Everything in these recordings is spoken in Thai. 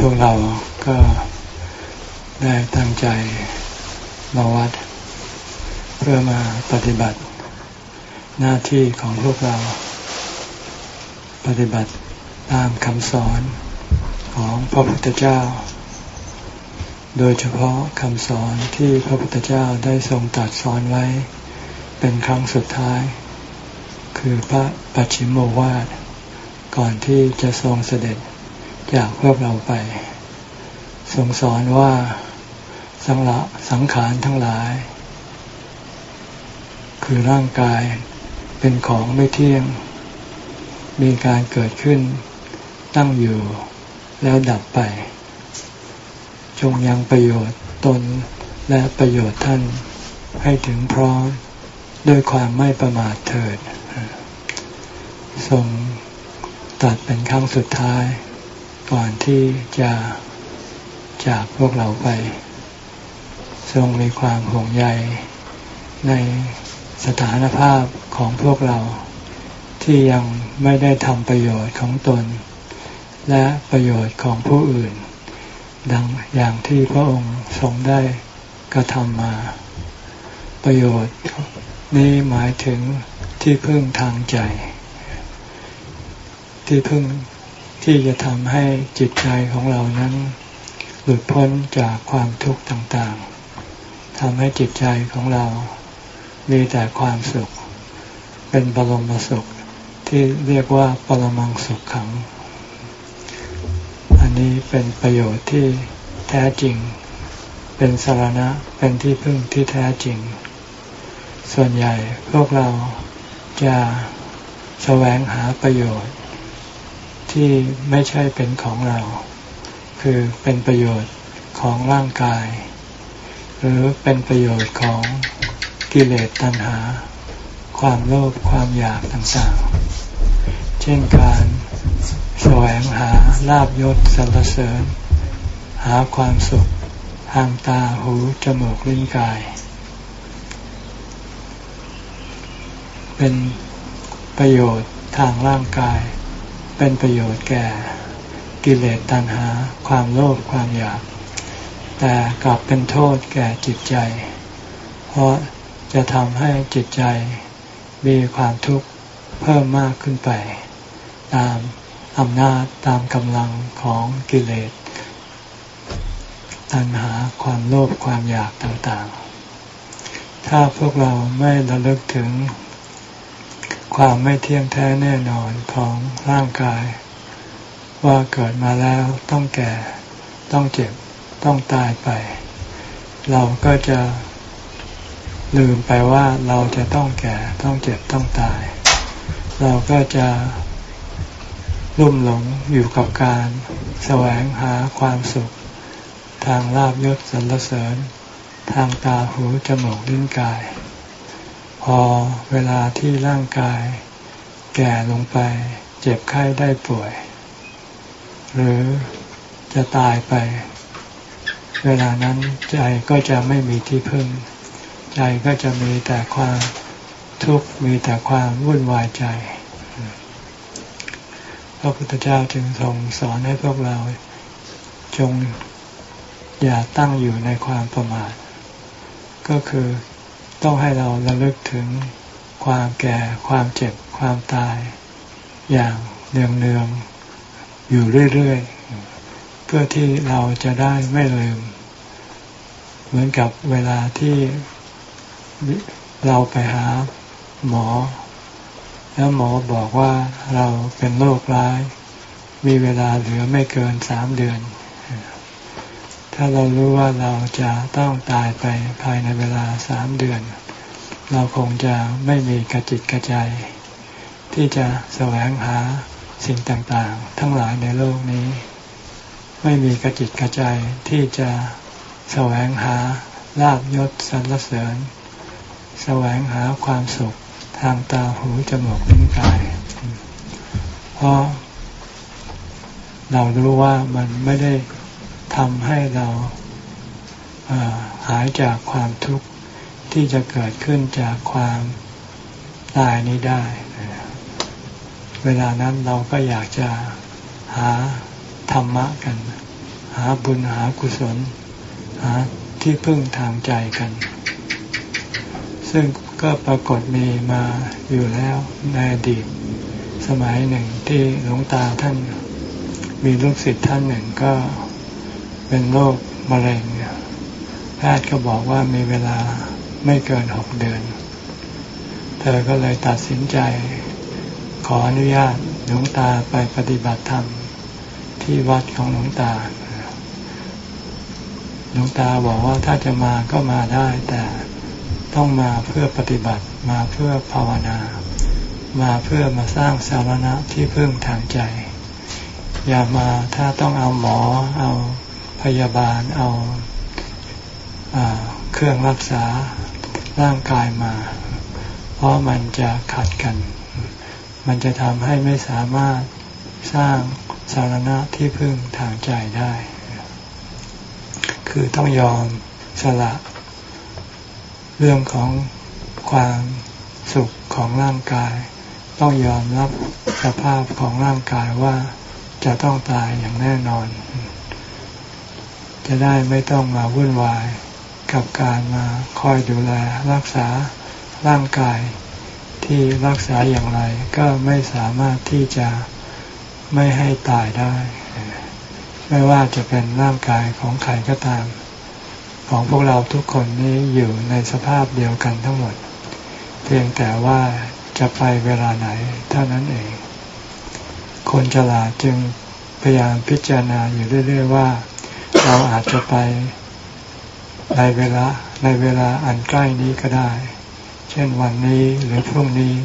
พวกเราก็ได้ตั้งใจมาวัด เพื่อมาปฏิบัติ หน้าที่ของพวกเรา ปฏิบัติตามคำสอนของพระพุทธเจ้า โดยเฉพาะคำสอนที่พระพุทธเจ้าได้ทรงตรัสสอนไว้ เป็นครั้งสุดท้าย คือพระปัจฉิมโมวาทก่อนที่จะทรงเสด็จ จากพวกเราไปทรงสอนว่าสังละสังขารทั้งหลาย คือร่างกายเป็นของไม่เที่ยง มีการเกิดขึ้น ตั้งอยู่แล้วดับไป จงยังประโยชน์ตนและประโยชน์ท่านให้ถึงพร้อมด้วยความไม่ประมาทเถิดทรงตัดเป็นครั้งสุดท้าย ก่อนที่จะจากพวกเราไป ทรงมีความห่วงใยในสถานภาพของพวกเราที่ยังไม่ได้ทำประโยชน์ของตน และประโยชน์ของผู้อื่น ดังอย่างที่พระองค์ทรงได้กระทำมา ประโยชน์นี้หมายถึงที่พึ่งทางใจ ที่พึ่ง ที่จะทำให้จิตใจของเรานั้น หลุดพ้นจากความทุกข์ต่างๆทำให้จิตใจของเรา มีแต่ความสุข เป็นบรมสุขที่เรียกว่าปรมังสุขขัง อันนี้เป็นประโยชน์ที่แท้จริง เป็นสารณะเป็นที่พึ่งที่แท้จริง ส่วนใหญ่พวกเราจะแสวงหาประโยชน์ ที่ไม่ใช่เป็นของเรา คือเป็นประโยชน์ของร่างกาย หรือเป็นประโยชน์ของกิเลสตัณหา ความโลภความอยากต่างๆ เช่นการแสวงหาลาบยศสรรเสริญ หาความสุขทางตาหูจมูกลิ้นกาย เป็นประโยชน์ทางร่างกาย เป็นประโยชน์แก่กิเลสตัณหา ความโลภความอยาก แต่กลับเป็นโทษแก่จิตใจ เพราะจะทำให้จิตใจมีความทุกข์เพิ่มมากขึ้นไป ตามอำนาจตามกำลังของกิเลส ตัณหาความโลภความอยากต่างๆ ถ้าพวกเราไม่ระลึกถึง ความไม่เที่ยงแท้แน่นอนของร่างกาย ว่าเกิดมาแล้วต้องแก่ ต้องเจ็บ ต้องตายไป เราก็จะลืมไปว่าเราจะต้องแก่ต้องเจ็บต้องตาย เราก็จะลุ่มหลงอยู่กับการแสวงหาความสุข ทางลาบยศสรรเสริญ ทางตาหูจมูกลิ้นกาย พอเวลาที่ร่างกาย แก่ลงไป เจ็บไข้ได้ป่วย หรือจะตายไป เวลานั้นใจก็จะไม่มีที่พึ่ง ใจก็จะมีแต่ความทุกข์มีแต่ความวุ่นวายใจพระพุทธเจ้าจึงทรงสอนให้พวกเรา จงอย่าตั้งอยู่ในความประมาท ก็คือ ต้องให้เราระลึกถึงความแก่ ความเจ็บ ความตาย อย่างเนืองๆอยู่เรื่อยๆ เพื่อที่เราจะได้ไม่ลืม เหมือนกับเวลาที่เราไปหาหมอ แล้วหมอบอกว่าเราเป็นโรคร้าย มีเวลาเหลือไม่เกินสามเดือน ถ้าเรารู้ว่าเราจะต้องตายไปภายในเวลาสามเดือน เราคงจะไม่มีกระจิตกระใจ ที่จะแสวงหาสิ่งต่างๆ ทั้งหลายในโลกนี้ ไม่มีกระจิตกระใจที่จะแสวงหาลาบยศสรรเสริญ แสวงหาความสุขทางตาหูจมูกลิ้นกาย เพราะเรารู้ว่ามันไม่ได้ ทำให้เราหายจากความทุกข์ที่จะเกิดขึ้นจากความตายนี้ได้ เวลานั้นเราก็อยากจะหาธรรมะกัน หาบุญหากุศล หาที่พึ่งทางใจกัน ซึ่งก็ปรากฏมีมาอยู่แล้วในอดีตสมัยหนึ่งที่หลวงตาท่านมีลูกศิษย์ท่านหนึ่งก็ เป็นโรคมะเร็งแพทย์ก็บอกว่ามีเวลาไม่เกินหกเดือน เธอก็เลยตัดสินใจ ขออนุญาตหลวงตาไปปฏิบัติธรรม ที่วัดของหลวงตาหลวงตาบอกว่าถ้าจะมาก็มาได้แต่ต้องมาเพื่อปฏิบัติมาเพื่อภาวนา มาเพื่อมาสร้างสารณะที่พึ่งทางใจ อย่ามาถ้าต้องเอาหมอเอา พยาบาลเอาเครื่องรักษาร่างกายมา เพราะมันจะขัดกัน มันจะทำให้ไม่สามารถสร้างสารณะที่พึ่งทางใจได้ คือต้องยอมสละเรื่องของความสุขของร่างกาย ต้องยอมรับสภาพของร่างกายว่าจะต้องตายอย่างแน่นอน จะได้ไม่ต้องมาวุ่นวายกับการมาคอยดูแลรักษาร่างกายที่รักษาอย่างไรก็ไม่สามารถที่จะไม่ให้ตายได้ ไม่ว่าจะเป็นร่างกายของใครก็ตาม ของพวกเราทุกคนนี้อยู่ในสภาพเดียวกันทั้งหมด เพียงแต่ว่าจะไปเวลาไหนเท่านั้นเอง คนฉลาดจึงพยายามพิจารณาอยู่เรื่อย ๆ ว่า เราอาจจะไปในเวลาในเวลาอันใกล้นี้ก็ได้ เช่นวันนี้หรือพรุ่งนี้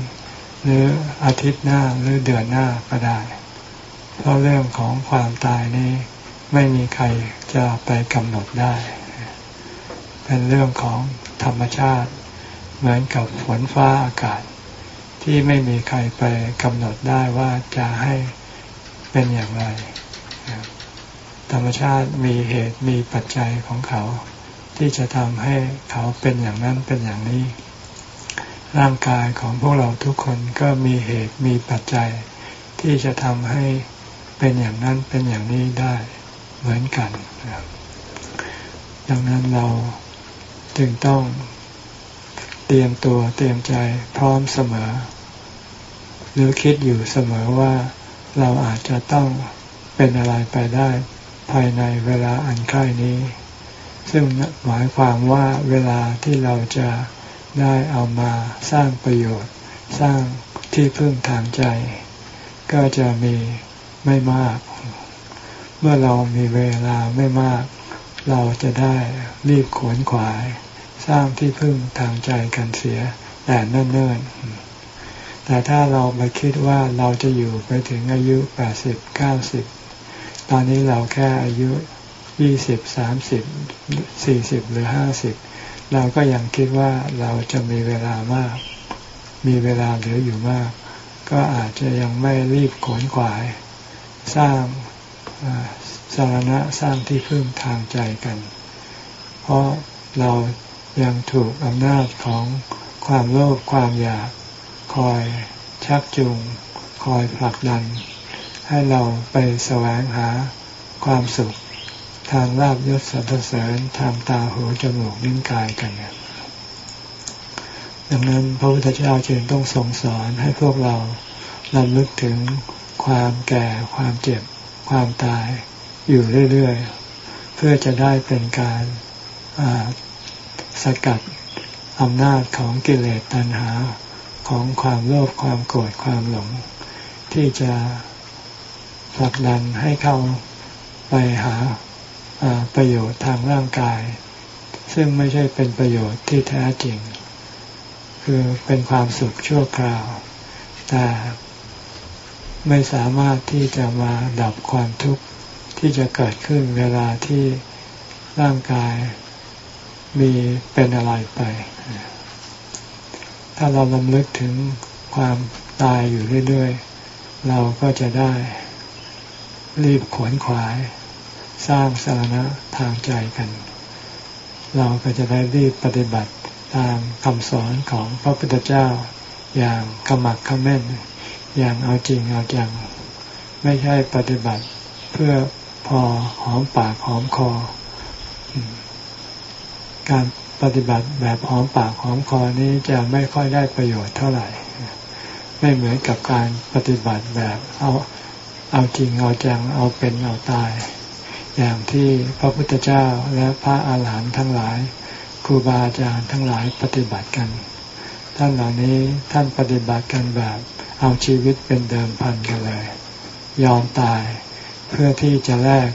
หรืออาทิตย์หน้าหรือเดือนหน้าก็ได้ เพราะเรื่องของความตายนี้ ไม่มีใครจะไปกำหนดได้ เป็นเรื่องของธรรมชาติ เหมือนกับฝนฟ้าอากาศ ที่ไม่มีใครไปกำหนดได้ว่าจะให้เป็นอย่างไร ธรรมชาติมีเหตุมีปัจจัยของเขา ที่จะทำให้เขาเป็นอย่างนั้นเป็นอย่างนี้ ร่างกายของพวกเราทุกคนก็มีเหตุมีปัจจัย ที่จะทำให้เป็นอย่างนั้นเป็นอย่างนี้ได้เหมือนกันดังนั้นเราจึงต้องเตรียมตัวเตรียมใจพร้อมเสมอ หรือคิดอยู่เสมอว่าเราอาจจะต้องเป็นอะไรไปได้ ภายในเวลาอันใกล้นี้ ซึ่งหมายความว่าเวลาที่เราจะได้เอามาสร้างประโยชน์ สร้างที่พึ่งทางใจ ก็จะมีไม่มาก เมื่อเรามีเวลาไม่มาก เราจะได้รีบขวนขวาย สร้างที่พึ่งทางใจกันเสียแต่เนิ่นๆแต่ถ้าเราไปคิดว่าเราจะอยู่ไปถึงอายุแปดสิบเก้าสิบ ตอนนี้เราแค่อายุยี่สิบสามสิบสี่สิบหรือห้าสิบเราก็ยังคิดว่าเราจะมีเวลามาก มีเวลาเหลืออยู่มาก ก็อาจจะยังไม่รีบขวนขวาย สร้างสารณะสร้างที่พึ่งทางใจกัน เพราะเรายังถูกอำนาจของความโลภความอยาก คอยชักจูง คอยผลักดัน ให้เราไปแสวงหาความสุขทางลาบยศสรรเสริญทางตาหูจมูกลิ้นกายกันเนี่ยดังนั้นพระพุทธเจ้าจึงต้องทรงสอนให้พวกเราลำลึกถึงความแก่ ความเจ็บ ความตายอยู่เรื่อยๆ เพื่อจะได้เป็นการสกัดอำนาจของกิเลสตัณหาของความโลภความโกรธความหลง ที่จะ ผลักดันให้เข้าไปหาประโยชน์ทางร่างกาย ซึ่งไม่ใช่เป็นประโยชน์ที่แท้จริง คือเป็นความสุขชั่วคราว แต่ไม่สามารถที่จะมาดับความทุกข์ที่จะเกิดขึ้นเวลาที่ร่างกายมีเป็นอะไรไป ถ้าเราลำลึกถึงความตายอยู่เรื่อย ๆ เราก็จะได้ รีบขวนขวาย สร้างสาระทางใจกัน เราก็จะได้รีบปฏิบัติตามคำสอนของพระพุทธเจ้าอย่างขมักขม้น อย่างเอาจริงเอาจัง ไม่ใช่ปฏิบัติเพื่อพอหอมปากหอมคอ การปฏิบัติแบบหอมปากหอมคอนี้จะไม่ค่อยได้ประโยชน์เท่าไหร่ ไม่เหมือนกับการปฏิบัติแบบเอา เอาจริงเอาจังเอาเป็นเอาตาย อย่างที่พระพุทธเจ้าและพระอาหารหันต์ทั้งหลายครูบาอาจารย์ทั้งหลายปฏิบัติกัน ท่านเหล่านี้ท่านปฏิบัติกันแบบเอาชีวิตเป็นเดิมพันกันเลย ยอมตายเพื่อที่จะแลก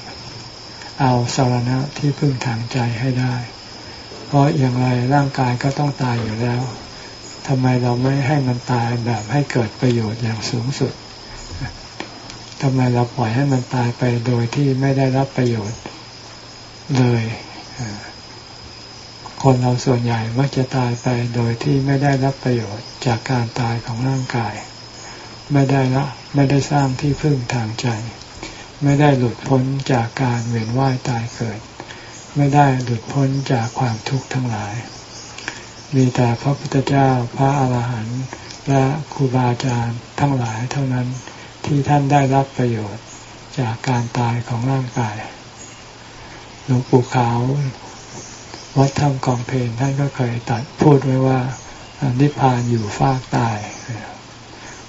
เอาสารณะที่พึ่งทางใจให้ได้ เพราะอย่างไรร่างกายก็ต้องตายอยู่แล้วทำไมเราไม่ให้มันตายแบบให้เกิดประโยชน์อย่างสูงสุด ทำไมเราปล่อยให้มันตายไปโดยที่ไม่ได้รับประโยชน์เลยคนเราส่วนใหญ่มักจะตายไปโดยที่ไม่ได้รับประโยชน์จากการตายของร่างกาย ไม่ได้ละไม่ได้สร้างที่พึ่งทางใจ ไม่ได้หลุดพ้นจากการเวียนว่ายตายเกิด ไม่ได้หลุดพ้นจากความทุกข์ทั้งหลาย มีแต่พระพุทธเจ้าพระอาหารหันต์และครูบาอาจารย์ทั้งหลายเท่านั้น ที่ท่านได้รับประโยชน์จากการตายของร่างกาย หลวงปู่ขาววัดธรรมกองเพลนท่านก็เคยตัดพูดไว้ว่านิพพานอยู่ฟากตาย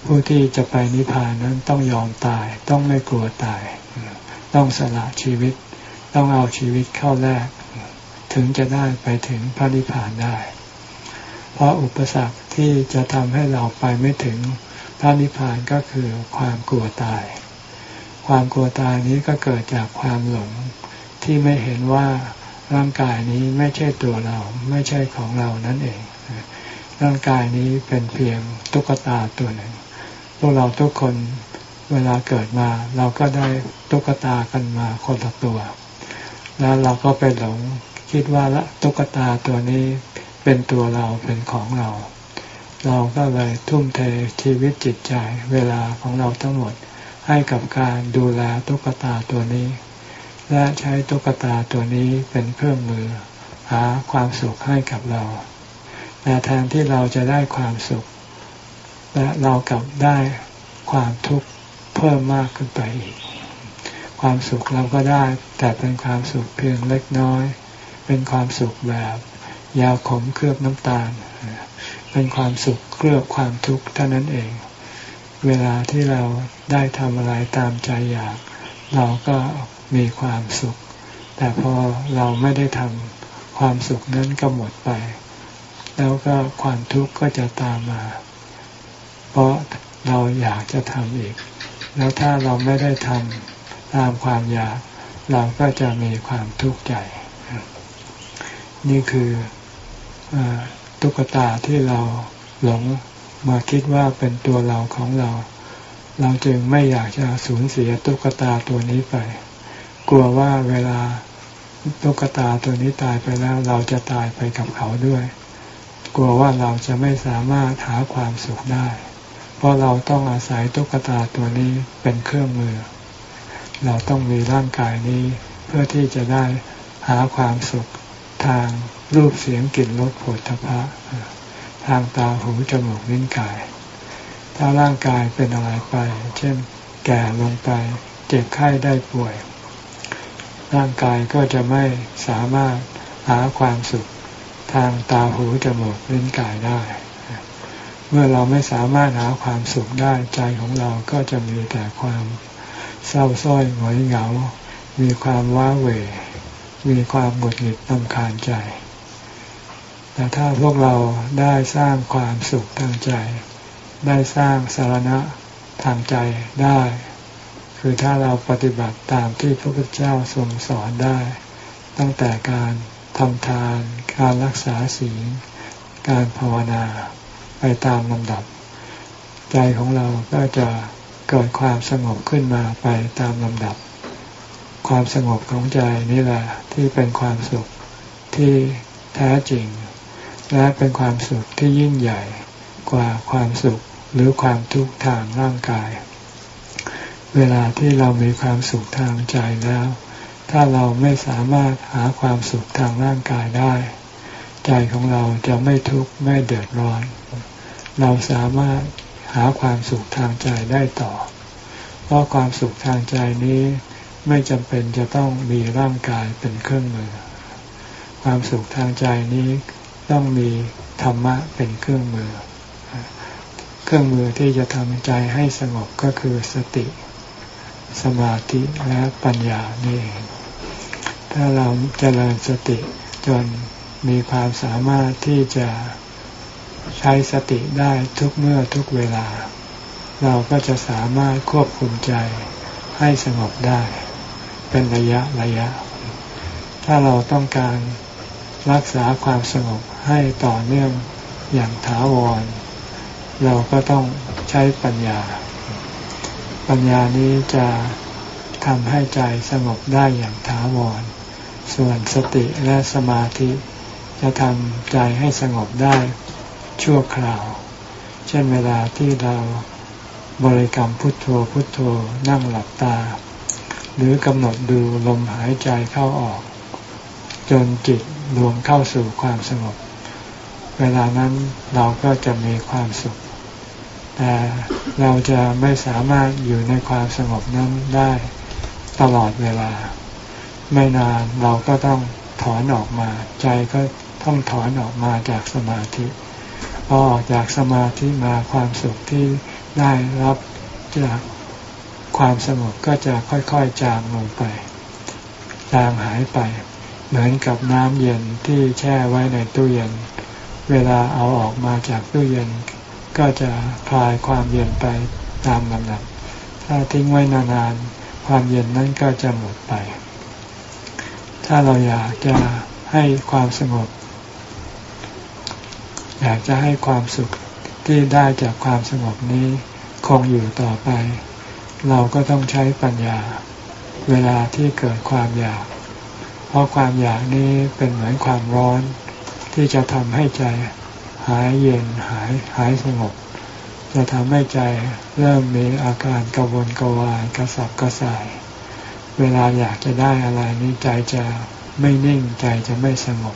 ผู้ที่จะไปนิพพานนั้นต้องยอมตาย ต้องไม่กลัวตาย ต้องสละชีวิต ต้องเอาชีวิตเข้าแลกถึงจะได้ไปถึงพระนิพพานได้ เพราะอุปสรรคที่จะทำให้เราไปไม่ถึง ระนิพพานก็คือความกลัวตาย ความกลัวตายนี้ก็เกิดจากความหลงที่ไม่เห็นว่าร่างกายนี้ไม่ใช่ตัวเราไม่ใช่ของเรานั่นเอง ร่างกายนี้เป็นเพียงตุ๊กตาตัวหนึ่ง พวกเราทุกคนเวลาเกิดมา เราก็ได้ตุ๊กตากันมาคนละตัว แล้วเราก็ไปหลงคิดว่าละตุ๊กตาตัวนี้เป็นตัวเราเป็นของเรา เราก็เลยทุ่มเทชีวิตจิตใจเวลาของเราทั้งหมดให้กับการดูแลตุ๊กตาตัวนี้ และใช้ตุ๊กตาตัวนี้เป็นเครื่องมือ หาความสุขให้กับเราแต่แทนที่เราจะได้ความสุข และเรากลับได้ความทุกข์เพิ่มมากขึ้นไปอีก ความสุขเราก็ได้ แต่เป็นความสุขเพียงเล็กน้อย เป็นความสุขแบบ ยาขมเคลือบน้ำตาล เป็นความสุขเคลือบความทุกข์เท่านั้นเอง เวลาที่เราได้ทำอะไรตามใจอยาก เราก็มีความสุข แต่พอเราไม่ได้ทำความสุขนั้นก็หมดไป แล้วก็ความทุกข์ก็จะตามมา เพราะเราอยากจะทำอีก แล้วถ้าเราไม่ได้ทำตามความอยาก เราก็จะมีความทุกข์ใจ นี่คืออ ตุ๊กตาที่เราหลงมาคิดว่าเป็นตัวเราของเรา เราจึงไม่อยากจะสูญเสียตุ๊กตาตัวนี้ไป กลัวว่าเวลาตุ๊กตาตัวนี้ตายไปแล้ว เราจะตายไปกับเขาด้วย กลัวว่าเราจะไม่สามารถหาความสุขได้ เพราะเราต้องอาศัยตุ๊กตาตัวนี้เป็นเครื่องมือ เราต้องมีร่างกายนี้เพื่อที่จะได้หาความสุขทาง รูปเสียงกลิ่นรสผลทพะทางตาหูจมูกลิ้นกาย ถ้าร่างกายเป็นอะไรไป เช่น แก่ลงไป เจ็บไข้ได้ป่วย ร่างกายก็จะไม่สามารถหาความสุขทางตาหูจมูกลิ้นกายได้ เมื่อเราไม่สามารถหาความสุขได้ใจของเราก็จะมีแต่ความเศร้าส้อยหงอยเหงา มีความว้าเหวมีความหงุดหงิดตำคาญใจ แต่ถ้าพวกเราได้สร้างความสุขทางใจ ได้สร้างสารณะทางใจได้ คือถ้าเราปฏิบัติตามที่พระพุทธเจ้าทรงสอนได้ ตั้งแต่การทำทาน การรักษาศีล การภาวนาไปตามลำดับ ใจของเราก็จะเกิดความสงบขึ้นมาไปตามลำดับ ความสงบของใจนี่แหละที่เป็นความสุขที่แท้จริง และเป็นความสุขที่ยิ่งใหญ่กว่าความสุขหรือความทุกข์ทางร่างกาย เวลาที่เรามีความสุขทางใจแล้ว ถ้าเราไม่สามารถหาความสุขทางร่างกายได้ ใจของเราจะไม่ทุกข์ไม่เดือดร้อน เราสามารถหาความสุขทางใจได้ต่อ เพราะความสุขทางใจนี้ไม่จำเป็นจะต้องมีร่างกายเป็นเครื่องมือ ความสุขทางใจนี้ ต้องมีธรรมะเป็นเครื่องมือ เครื่องมือที่จะทำใจให้สงบก็คือสติ สมาธิและปัญญานี่เองถ้าเราเจริญสติจนมีความสามารถที่จะใช้สติได้ทุกเมื่อทุกเวลา เราก็จะสามารถควบคุมใจให้สงบได้ เป็นระยะระยะ ถ้าเราต้องการรักษาความสงบ ให้ต่อเนื่องอย่างถาวร เราก็ต้องใช้ปัญญา ปัญญานี้จะทำให้ใจสงบได้อย่างถาวร ส่วนสติและสมาธิ จะทำใจให้สงบได้ชั่วคราว เช่นเวลาที่เราบริกรรมพุทโธพุทโธนั่งหลับตา หรือกำหนดดูลมหายใจเข้าออก จนจิตรวมเข้าสู่ความสงบ เวลานั้นเราก็จะมีความสุข แต่เราจะไม่สามารถอยู่ในความสงบนั้นได้ตลอดเวลา ไม่นานเราก็ต้องถอนออกมา ใจก็ต้องถอนออกมาจากสมาธิพอออกจากสมาธิมาความสุขที่ได้รับจากความสงบก็จะค่อยๆจางลงไป จางหายไป เหมือนกับน้ำเย็นที่แช่ไว้ในตู้เย็น เวลาเอาออกมาจากตู้เย็น ก็จะคลายความเย็นไปตามลำดับ ถ้าทิ้งไว้นานๆ ความเย็นนั้นก็จะหมดไป ถ้าเราอยากจะให้ความสงบ อยากจะให้ความสุขที่ได้จากความสงบนี้คงอยู่ต่อไป เราก็ต้องใช้ปัญญา เวลาที่เกิดความอยาก เพราะความอยากนี้เป็นเหมือนความร้อน ที่จะทำให้ใจหายเย็นหายหายสงบ จะทำให้ใจเริ่มมีอาการกระวนกระวายกระสับกระส่าย เวลาอยากจะได้อะไรนี้ใจจะไม่นิ่งใจจะไม่สงบ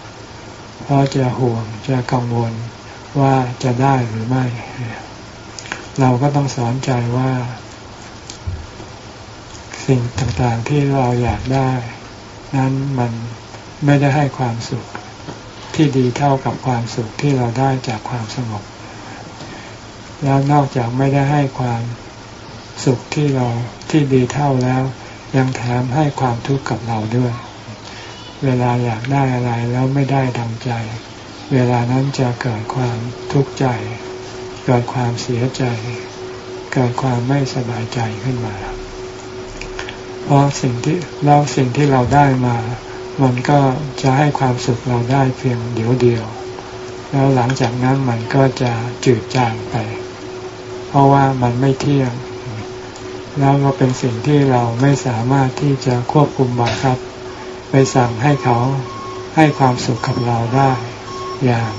เพราะจะห่วงจะกังวลว่าจะได้หรือไม่ เราก็ต้องสอนใจว่า สิ่งต่างๆที่เราอยากได้ นั้นมันไม่ได้ให้ความสุข ที่ดีเท่ากับความสุขที่เราได้จากความสงบ แล้วนอกจากไม่ได้ให้ความสุขที่เราที่ดีเท่าแล้ว ยังแถมให้ความทุกข์กับเราด้วย เวลาอยากได้อะไรแล้วไม่ได้ดังใจ เวลานั้นจะเกิดความทุกข์ใจ เกิดความเสียใจ เกิดความไม่สบายใจขึ้นมา เพราะสิ่งที่เราสิ่งที่เราได้มา มันก็จะให้ความสุขเราได้เพียงเดียวเดียว แล้วหลังจากนั้นมันก็จะจืดจางไป เพราะว่ามันไม่เที่ยง แล้วก็เป็นสิ่งที่เราไม่สามารถที่จะควบคุมบังคับ ไปสั่งให้เขาให้ความสุขกับเราได้อย่าง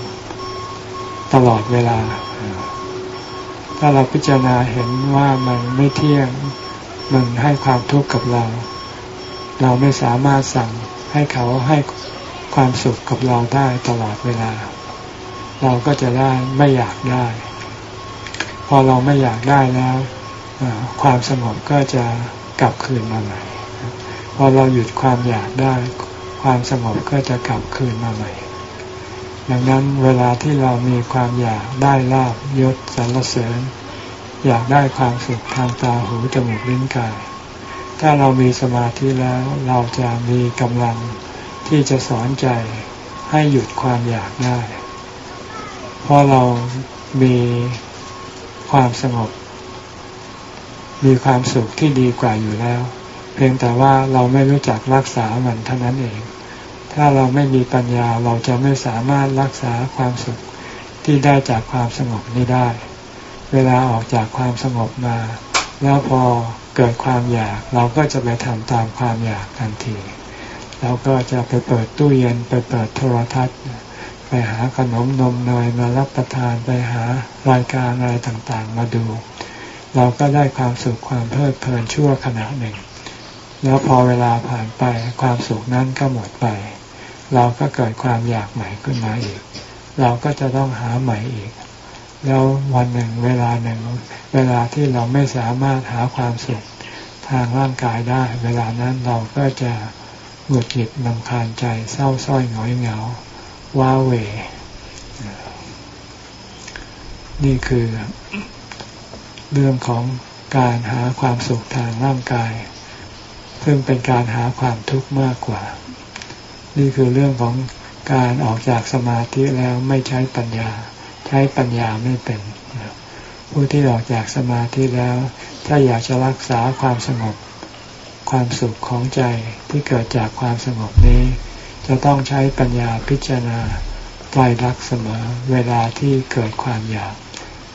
ตลอดเวลา ถ้าเราพิจารณาเห็นว่ามันไม่เที่ยง มันให้ความทุกข์กับเรา เราไม่สามารถสั่ง ให้เขาให้ความสุขกับเราได้ตลอดเวลา เราก็จะได้ไม่อยากได้ พอเราไม่อยากได้แล้วความสงบก็จะกลับคืนมาใหม่พอเราหยุดความอยากได้ ความสงบก็จะกลับคืนมาใหม่ดังนั้นเวลาที่เรามีความอยากได้ลาบยศสรรเสริญ อยากได้ความสุขทางตาหูจมูกลิ้นกาย ถ้าเรามีสมาธิแล้วเราจะมีกำลังที่จะสอนใจให้หยุดความอยากได้ เพราะเรามีความสงบ มีความสุขที่ดีกว่าอยู่แล้ว เพียงแต่ว่าเราไม่รู้จักรักษามันเท่านั้นเอง ถ้าเราไม่มีปัญญาเราจะไม่สามารถรักษาความสุขที่ได้จากความสงบนี้ได้ เวลาออกจากความสงบมา แล้วพอ เกิดความอยาก เราก็จะไปทำตามความอยากทันที เราก็จะไปเปิดตู้เย็นไปเปิดโทรทัศน์ ไปหาขนมนมเนยมารับประทานไปหารายการอะไรต่างๆ มาดู เราก็ได้ความสุขความเพลิดเพลินชั่วขณะหนึ่ง แล้วพอเวลาผ่านไปความสุขนั้นก็หมดไป เราก็เกิดความอยากใหม่ขึ้นมาอีก เราก็จะต้องหาใหม่อีก แล้ววันหนึ่งเวลาหนึ่ง เวลาที่เราไม่สามารถหาความสุขทางร่างกายได้ เวลานั้นเราก็จะหงุดหงิดนำคาญใจเศร้าส้อยหงอยเหงาว้าเหวนี่คือเรื่องของการหาความสุขทางร่างกาย ซึ่งเป็นการหาความทุกข์มากกว่า นี่คือเรื่องของการออกจากสมาธิแล้วไม่ใช้ปัญญา ใช้ปัญญาไม่เป็นผู้ที่ออกจากสมาธิแล้ว ถ้าอยากจะรักษาความสงบ ความสุขของใจที่เกิดจากความสงบนี้ จะต้องใช้ปัญญาพิจารณาไตรลักษณ์เสมอ เวลาที่เกิดความอยาก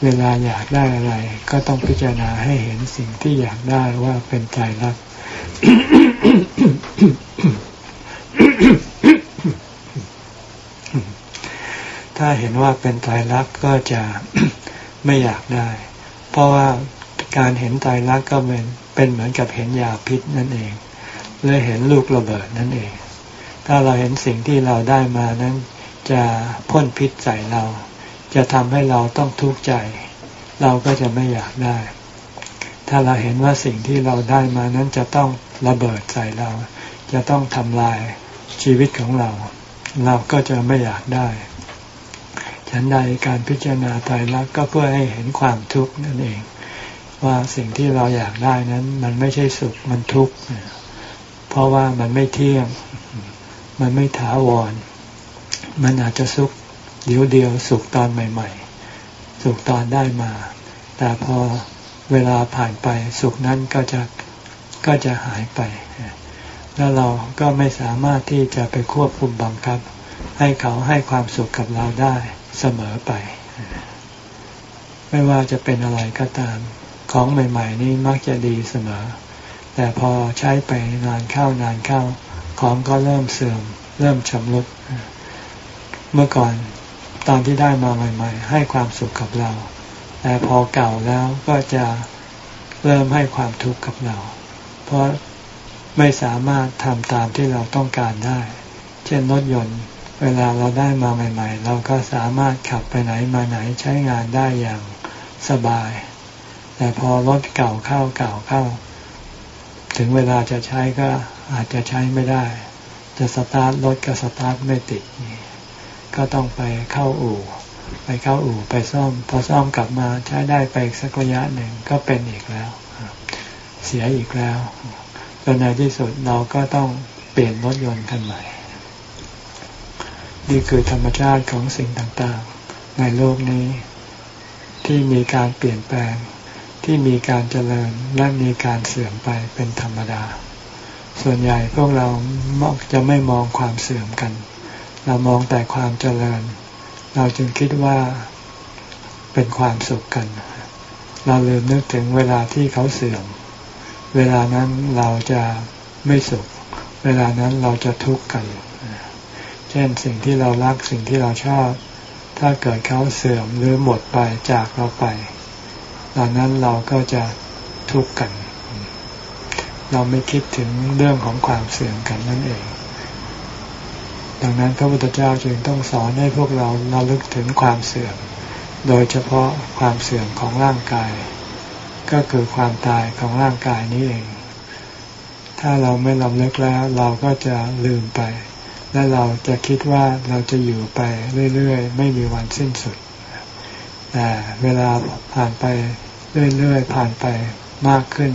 เวลาอยากได้อะไร ก็ต้องพิจารณาให้เห็นสิ่งที่อยากได้ว่าเป็นไตรลักษณ์ ถ้าเห็นว่าเป็นไตรลักษณ์ก็จะไม่อยากได้ เพราะว่าการเห็นไตรลักษณ์ก็เป็นเป็นเหมือนกับเห็นยาพิษนั่นเองเลยเห็นลูกระเบิดนั่นเอง ถ้าเราเห็นสิ่งที่เราได้มานั้นจะพ่นพิษใส่เรา จะทำให้เราต้องทุกข์ใจ เราก็จะไม่อยากได้ ถ้าเราเห็นว่าสิ่งที่เราได้มานั้นจะต้องระเบิดใส่เรา จะต้องทำลายชีวิตของเรา เราก็จะไม่อยากได้ ฉันใดการพิจารณาตายรักก็เพื่อให้เห็นความทุกข์นั่นเอง ว่าสิ่งที่เราอยากได้นั้น มันไม่ใช่สุขมันทุกข์เพราะว่ามันไม่เที่ยง มันไม่ถาวร มันอาจจะสุขเดียวเดียวสุขตอนใหม่ ๆ สุขตอนได้มา แต่พอเวลาผ่านไปสุขนั้นก็จะก็จะหายไป แล้วเราก็ไม่สามารถที่จะไปควบคุมบังคับ ให้เขาให้ความสุขกับเราได้ เสมอไป ไม่ว่าจะเป็นอะไรก็ตาม ของใหม่ ๆ นี่มักจะดีเสมอ แต่พอใช้ไปนานเข้านานเข้า ของก็เริ่มเสื่อม เริ่มชำรุด เมื่อก่อนตอนที่ได้มาใหม่ ๆ ให้ความสุขกับเรา แต่พอเก่าแล้วก็จะเริ่มให้ความทุกข์กับเรา เพราะไม่สามารถทำตามที่เราต้องการได้ เช่นรถยนต์ เวลาเราได้มาใหม่ ๆ เราก็สามารถขับไปไหนมาไหนใช้งานได้อย่างสบาย แต่พอรถเก่าเข้าเก่าเข้า ถึงเวลาจะใช้ก็อาจจะใช้ไม่ได้ จะสตาร์ทรถก็สตาร์ทไม่ติด ก็ต้องไปเข้าอู่ ไปเข้าอู่ไปซ่อม พอซ่อมกลับมาใช้ได้ไปสักระยะหนึ่งก็เป็นอีกแล้ว เสียอีกแล้วจนในที่สุดเราก็ต้องเปลี่ยนรถยนต์คันใหม่ นี่คือธรรมชาติของสิ่งต่างๆ ในโลกนี้ ที่มีการเปลี่ยนแปลง ที่มีการเจริญและมีการเสื่อมไปเป็นธรรมดา ส่วนใหญ่พวกเรามักจะไม่มองความเสื่อมกัน เรามองแต่ความเจริญ เราจึงคิดว่าเป็นความสุขกัน เราลืมนึกถึงเวลาที่เขาเสื่อม เวลานั้นเราจะไม่สุข เวลานั้นเราจะทุกข์กัน ช่นสิ่งที่เรารักสิ่งที่เราชอบ ถ้าเกิดเขาเสื่อมหรือหมดไปจากเราไปตอนนั้นเราก็จะทุกข์กัน เราไม่คิดถึงเรื่องของความเสื่อมกันนั่นเอง ดังนั้นพระพุทธเจ้าจึงต้องสอนให้พวกเราเราลึกถึงความเสื่อม โดยเฉพาะความเสื่อมของร่างกาย ก็คือความตายของร่างกายนี้เอง ถ้าเราไม่ลำลึกแล้วเราก็จะลืมไป และเราจะคิดว่าเราจะอยู่ไปเรื่อยๆ ไม่มีวันสิ้นสุดแต่เวลาผ่านไปเรื่อยๆ ผ่านไปมากขึ้น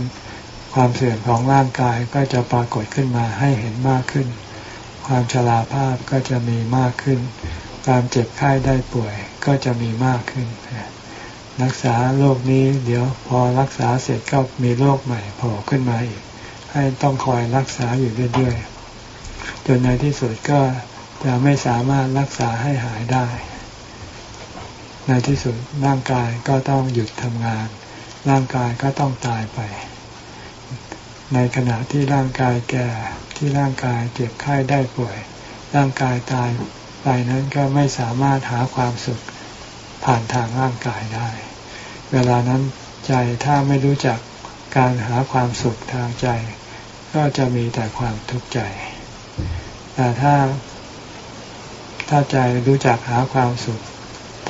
ความเสื่อมของร่างกายก็จะปรากฏขึ้นมาให้เห็นมากขึ้น ความชราภาพก็จะมีมากขึ้น ความเจ็บไข้ได้ป่วยก็จะมีมากขึ้น รักษาโรคนี้เดี๋ยวพอรักษาเสร็จก็มีโรคใหม่โผล่ขึ้นมาอีก ให้ต้องคอยรักษาอยู่เรื่อยๆ จนในที่สุดก็จะไม่สามารถรักษาให้หายได้ ในที่สุดร่างกายก็ต้องหยุดทำงาน ร่างกายก็ต้องตายไป ในขณะที่ร่างกายแก่ที่ร่างกายเจ็บไข้ได้ป่วย ร่างกายตายไปนั้นก็ไม่สามารถหาความสุขผ่านทางร่างกายได้ เวลานั้นใจถ้าไม่รู้จักการหาความสุขทางใจ ก็จะมีแต่ความทุกข์ใจ แต่ถ้าถ้าใจรู้จักหาความสุข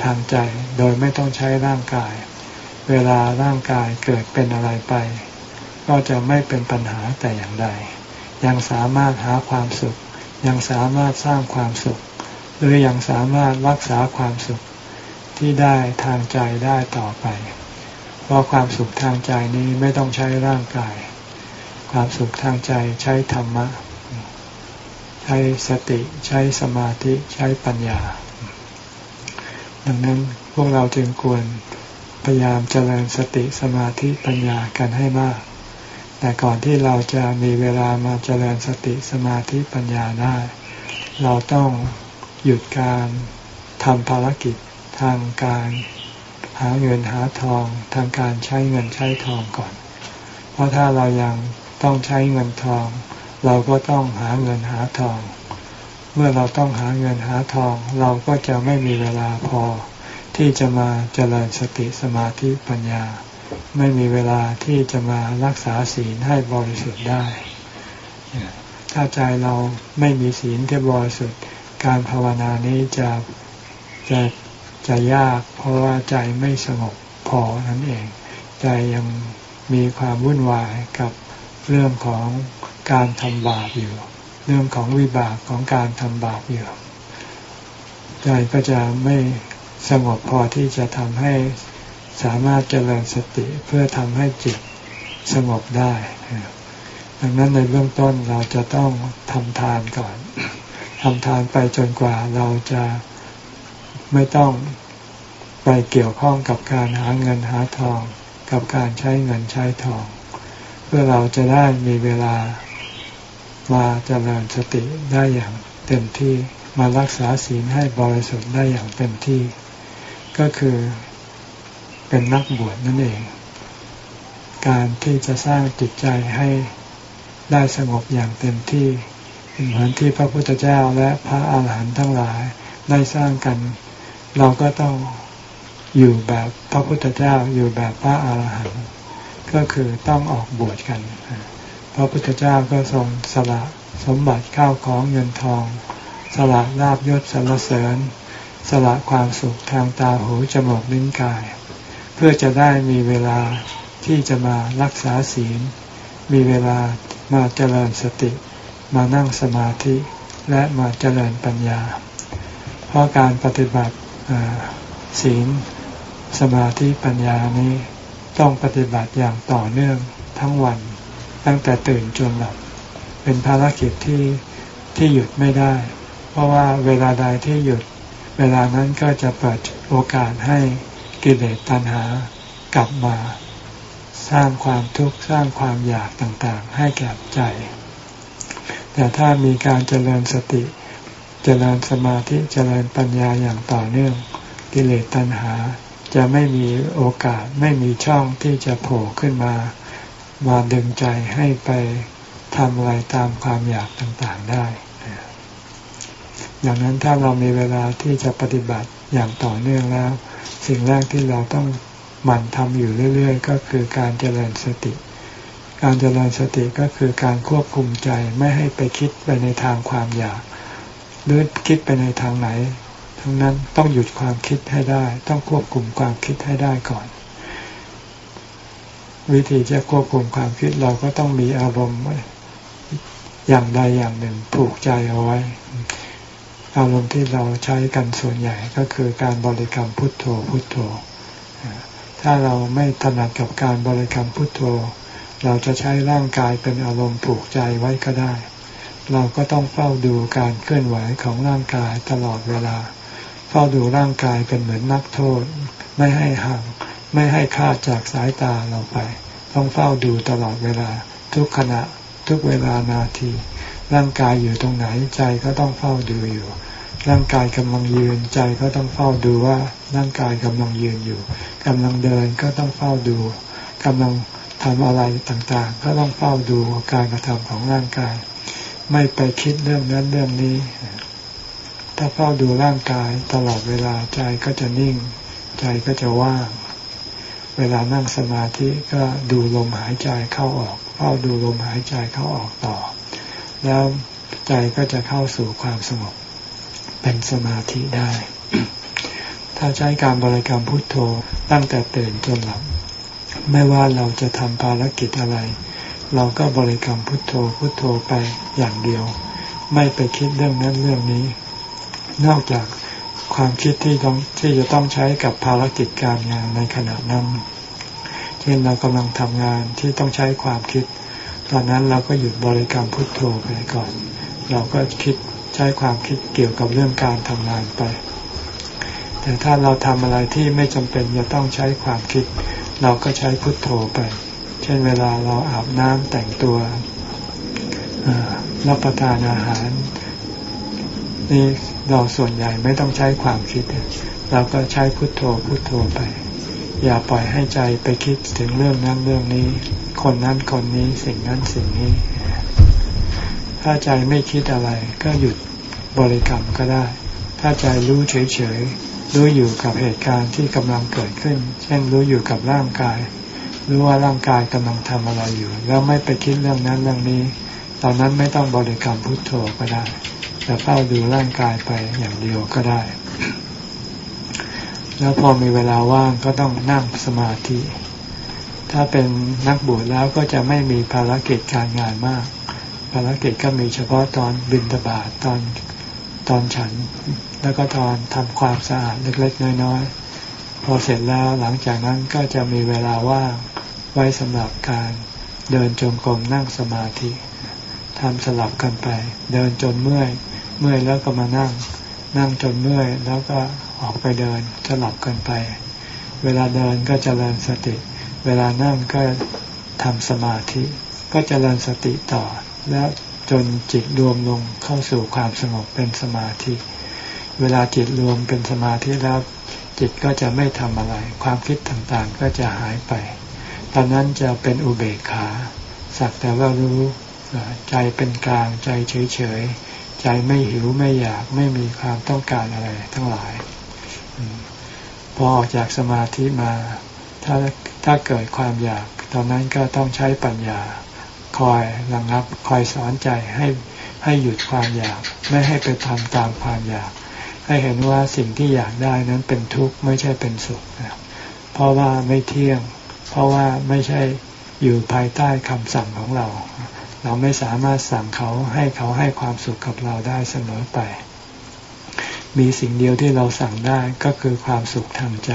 ทางใจโดยไม่ต้องใช้ร่างกาย เวลาร่างกายเกิดเป็นอะไรไป ก็จะไม่เป็นปัญหาแต่อย่างใด ยังสามารถหาความสุข ยังสามารถสร้างความสุข หรือยังสามารถรักษาความสุขที่ได้ทางใจได้ต่อไป เพราะความสุขทางใจนี้ไม่ต้องใช้ร่างกาย ความสุขทางใจใช้ธรรมะ ใช้สติใช้สมาธิใช้ปัญญา ดังนั้นพวกเราจึงควรพยายามเจริญสติสมาธิปัญญากันให้มาก แต่ก่อนที่เราจะมีเวลามาเจริญสติสมาธิปัญญาได้ เราต้องหยุดการทำภารกิจทางการหาเงินหาทองทางการใช้เงินใช้ทองก่อน เพราะถ้าเรายังต้องใช้เงินทอง เราก็ต้องหาเงินหาทอง เมื่อเราต้องหาเงินหาทอง เราก็จะไม่มีเวลาพอ ที่จะมาเจริญสติสมาธิปัญญา ไม่มีเวลาที่จะมารักษาศีลให้บริสุทธิ์ได้ ถ้าใจเราไม่มีศีลที่บริสุทธิ์การภาวนานี้จะจะจะยาก เพราะว่าใจไม่สงบพอนั่นเอง ใจยังมีความวุ่นวายกับเรื่องของ การทำบาปอยู่ เรื่องของวิบากของการทำบาปอยู่ใจก็จะไม่สงบพอที่จะทำให้สามารถเจริญสติเพื่อทำให้จิตสงบได้ ดังนั้นในเบื้องต้นเราจะต้องทำทานก่อนทำทานไปจนกว่าเราจะไม่ต้องไปเกี่ยวข้องกับการหาเงินหาทอง กับการใช้เงินใช้ทอง เพื่อเราจะได้มีเวลา มาเจริญสติได้อย่างเต็มที่มารักษาศีลให้บริสุทธิ์ได้อย่างเต็มที่ ก็คือเป็นนักบวชนั่นเอง การที่จะสร้างจิตใจให้ได้สงบอย่างเต็มที่ เหมือนที่พระพุทธเจ้าและพระอาหารหันต์ทั้งหลายได้สร้างกัน เราก็ต้องอยู่แบบพระพุทธเจ้าอยู่แบบพระอาหารหันต์ก็คือต้องออกบวชกัน พระพุทธเจ้าก็ทรงสละสมบัติข้าวของเงินทอง สละลาบยศสรรเสริญ สละความสุขทางตาหูจมูกลิ้นกาย เพื่อจะได้มีเวลาที่จะมารักษาศีล มีเวลามาเจริญสติ มานั่งสมาธิและมาเจริญปัญญา เพราะการปฏิบัติศีลสมาธิปัญญานี้ต้องปฏิบัติอย่างต่อเนื่องทั้งวัน ตั้งแต่ตื่นจนหลับ เป็นภารกิจที่ที่หยุดไม่ได้ เพราะว่าเวลาใดที่หยุด เวลานั้นก็จะเปิดโอกาสให้กิเลสตัณหากลับมา สร้างความทุกข์สร้างความอยากต่างๆ ให้แก่ใจ แต่ถ้ามีการเจริญสติ เจริญสมาธิเจริญปัญญาอย่างต่อเนื่อง กิเลสตัณหาจะไม่มีโอกาสไม่มีช่องที่จะโผล่ขึ้นมา มาดึงใจให้ไปทำอะไรตามความอยากต่างๆได้อย่างนั้นถ้าเรามีเวลาที่จะปฏิบัติอย่างต่อเนื่องแล้ว สิ่งแรกที่เราต้องหมั่นทำอยู่เรื่อย ๆ ก็คือการเจริญสติ การเจริญสติก็คือการควบคุมใจไม่ให้ไปคิดไปในทางความอยาก หรือคิดไปในทางไหน ทั้งนั้นต้องหยุดความคิดให้ได้ ต้องควบคุมความคิดให้ได้ก่อน วิธีจะควบคุมความคิดเราก็ต้องมีอารมณ์อย่างใดอย่างหนึ่งผูกใจเอาไว้ อารมณ์ที่เราใช้กันส่วนใหญ่ก็คือการบริกรรมพุทโธพุทโธ ถ้าเราไม่ถนัดกับการบริกรรมพุทโธ เราจะใช้ร่างกายเป็นอารมณ์ผูกใจไว้ก็ได้ เราก็ต้องเฝ้าดูการเคลื่อนไหวของร่างกายตลอดเวลา เฝ้าดูร่างกายเป็นเหมือนนักโทษ ไม่ให้ห่าง ไม่ให้คาดจากสายตาเราไป ต้องเฝ้าดูตลอดเวลา ทุกขณะทุกเวลานาที ร่างกายอยู่ตรงไหนใจก็ต้องเฝ้าดูอยู่ ร่างกายกำลังยืนใจก็ต้องเฝ้าดูว่าร่างกายกำลังยืนอยู่กำลังเดินก็ต้องเฝ้าดูกำลังทำอะไรต่างๆ ก็ต้องเฝ้าดูการกระทำของร่างกาย ไม่ไปคิดเรื่องนั้นเรื่องนี้ ถ้าเฝ้าดูร่างกายตลอดเวลาใจก็จะนิ่ง ใจก็จะว่าง เวลานั่งสมาธิก็ดูลมหายใจเข้าออกเฝ้าดูลมหายใจเข้าออกต่อ แล้วใจก็จะเข้าสู่ความสงบเป็นสมาธิได้ ถ้าใช้การบริกรรมพุทโธตั้งแต่ตื่นจนหลับไม่ว่าเราจะทำภารกิจอะไร เราก็บริกรรมพุทโธพุทโธไปอย่างเดียว ไม่ไปคิดเรื่องนั้นเรื่องนี้ นอกจาก ความคิดที่ต้องที่จะต้องใช้กับภารกิจการงานในขณะนั้น เช่นเรากำลังทำงานที่ต้องใช้ความคิด ตอนนั้นเราก็หยุดบริกรรมพุทโธไปก่อน เราก็คิดใช้ความคิดเกี่ยวกับเรื่องการทำงานไป แต่ถ้าเราทำอะไรที่ไม่จำเป็นจะต้องใช้ความคิด เราก็ใช้พุทโธไป เช่นเวลาเราอาบน้ำแต่งตัวรับประทานอาหาร นี่เราส่วนใหญ่ไม่ต้องใช้ความคิด เราก็ใช้พุทโธพุทโธไป อย่าปล่อยให้ใจไปคิดถึงเรื่องนั้นเรื่องนี้ คนนั้นคนนี้สิ่งนั้นสิ่งนี้ ถ้าใจไม่คิดอะไร ก็หยุดบริกรรมก็ได้ ถ้าใจรู้เฉยๆรู้อยู่กับเหตุการณ์ที่กำลังเกิดขึ้น เช่นรู้อยู่กับร่างกายรู้ว่าร่างกายกำลังทำอะไรอยู่ แล้วไม่ไปคิดเรื่องนั้นเรื่องนี้ ตอนนั้นไม่ต้องบริกรรมพุทโธก็ได้ จะเฝ้าดูร่างกายไปอย่างเดียวก็ได้ แล้วพอมีเวลาว่างก็ต้องนั่งสมาธิ ถ้าเป็นนักบวชแล้วก็จะไม่มีภารกิจการงานมาก ภารกิจก็มีเฉพาะตอนบินตบาตตอนตอนฉัน แล้วก็ตอนทำความสะอาดเล็กๆน้อยๆ พอเสร็จแล้วหลังจากนั้นก็จะมีเวลาว่างไว้สำหรับการเดินจงกรมนั่งสมาธิทำสลับกันไป เดินจนเมื่อย เมื่อยแล้วก็มานั่ง นั่งจนเมื่อยแล้วก็ออกไปเดินสลับกันไป เวลาเดินก็จเจริญสติ เวลานั่งก็ทำสมาธิ ก็จเจริญสติต่อ แล้วจนจิตรวมลงเข้าสู่ความสงบเป็นสมาธิ เวลาจิตรวมเป็นสมาธิแล้วจิตก็จะไม่ทำอะไร ความคิดต่างๆก็จะหายไป ตอนนั้นจะเป็นอุเบกขา สักแต่ว่ารู้ใจเป็นกลางใจเฉยๆ ใจไม่หิวไม่อยากไม่มีความต้องการอะไรทั้งหลาย พอออกจากสมาธิมา ถ้าถ้าเกิดความอยาก ตอนนั้นก็ต้องใช้ปัญญา คอยระงับ คอยสอนใจให้ให้หยุดความอยาก ไม่ให้ไปทำตามความอยาก ให้เห็นว่าสิ่งที่อยากได้นั้นเป็นทุกข์ไม่ใช่เป็นสุขนะเพราะว่าไม่เที่ยง เพราะว่าไม่ใช่อยู่ภายใต้คำสั่งของเรา เราไม่สามารถสั่งเขาให้เขาให้ความสุขกับเราได้เสมอไป มีสิ่งเดียวที่เราสั่งได้ก็คือความสุขทางใจ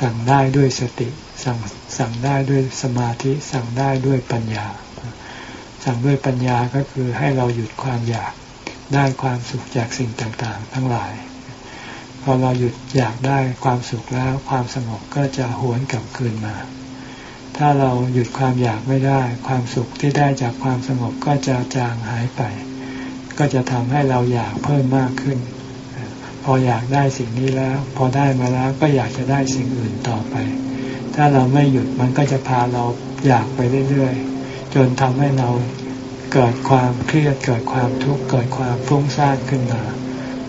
สั่งได้ด้วยสติ สั่งสั่งได้ด้วยสมาธิ สั่งได้ด้วยปัญญา สั่งด้วยปัญญาก็คือให้เราหยุดความอยากได้ความสุขจากสิ่งต่างๆ ทั้งหลาย พอเราหยุดอยากได้ความสุขแล้วความสงบก็จะหวนกลับคืนมา ถ้าเราหยุดความอยากไม่ได้ ความสุขที่ได้จากความสงบก็จะจางหายไป ก็จะทำให้เราอยากเพิ่มมากขึ้น พออยากได้สิ่งนี้แล้ว พอได้มาแล้วก็อยากจะได้สิ่งอื่นต่อไป ถ้าเราไม่หยุดมันก็จะพาเราอยากไปเรื่อยๆ จนทำให้เราเกิดความเครียดเกิดความทุกข์เกิดความฟุ้งซ่านขึ้นมา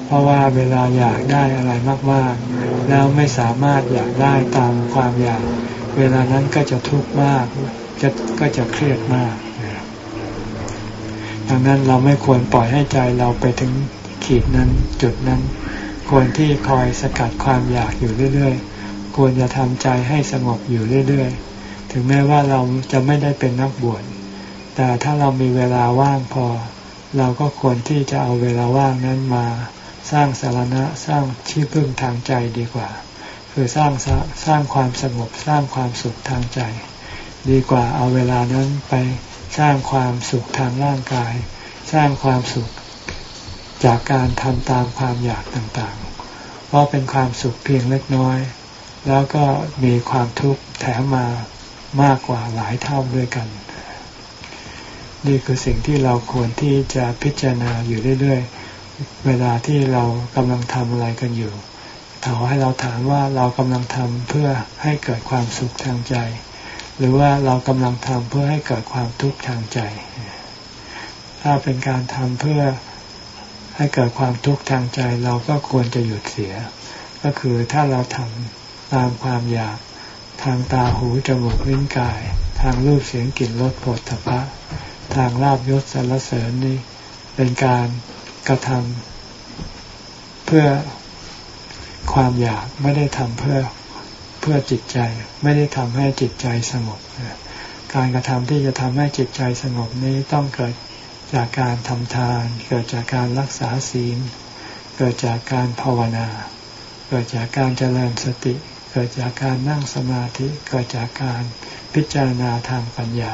เพราะว่าเวลาอยากได้อะไรมากๆ แล้วไม่สามารถอยากได้ตามความอยาก เวลานั้นก็จะทุกข์มากจะก็จะเครียดมากดังนั้นเราไม่ควรปล่อยให้ใจเราไปถึงขีดนั้นจุดนั้น ควรที่คอยสกัดความอยากอยู่เรื่อยๆ ควรจะทำใจให้สงบอยู่เรื่อยๆ ถึงแม้ว่าเราจะไม่ได้เป็นนักบวช แต่ถ้าเรามีเวลาว่างพอ เราก็ควรที่จะเอาเวลาว่างนั้นมา สร้างสารณะสร้างที่พึ่งทางใจดีกว่า คือสร้างสร้างความสงบสร้างความสุขทางใจ ดีกว่าเอาเวลานั้นไปสร้างความสุขทางร่างกาย สร้างความสุขจากการทำตามความอยากต่างๆ เพราะเป็นความสุขเพียงเล็กน้อย แล้วก็มีความทุกข์แถมมามากกว่าหลายเท่าด้วยกัน นี่คือสิ่งที่เราควรที่จะพิจารณาอยู่เรื่อยๆ เวลาที่เรากำลังทำอะไรกันอยู่ ถาให้เราถามว่าเรากำลังทำเพื่อให้เกิดความสุขทางใจ หรือว่าเรากำลังทำเพื่อให้เกิดความทุกข์ทางใจ ถ้าเป็นการทำเพื่อให้เกิดความทุกข์ทางใจ เราก็ควรจะหยุดเสีย ก็คือถ้าเราทำตามความอยากทางตาหูจมูกลิ้นกาย ทางรูปเสียงกลิ่นรสผลถภะทางลาบยศสรรเสริญนี่เป็นการกระทำเพื่อ ความอยากไม่ได้ทำเพื่อเพื่อจิตใจ ไม่ได้ทำให้จิตใจสงบการกระทำที่จะทำให้จิตใจสงบนี้ต้องเกิดจากการทำทาน เกิดจากการรักษาศีล เกิดจากการภาวนา เกิดจากการเจริญสติ เกิดจากการนั่งสมาธิ เกิดจากการพิจารณาทางปัญญา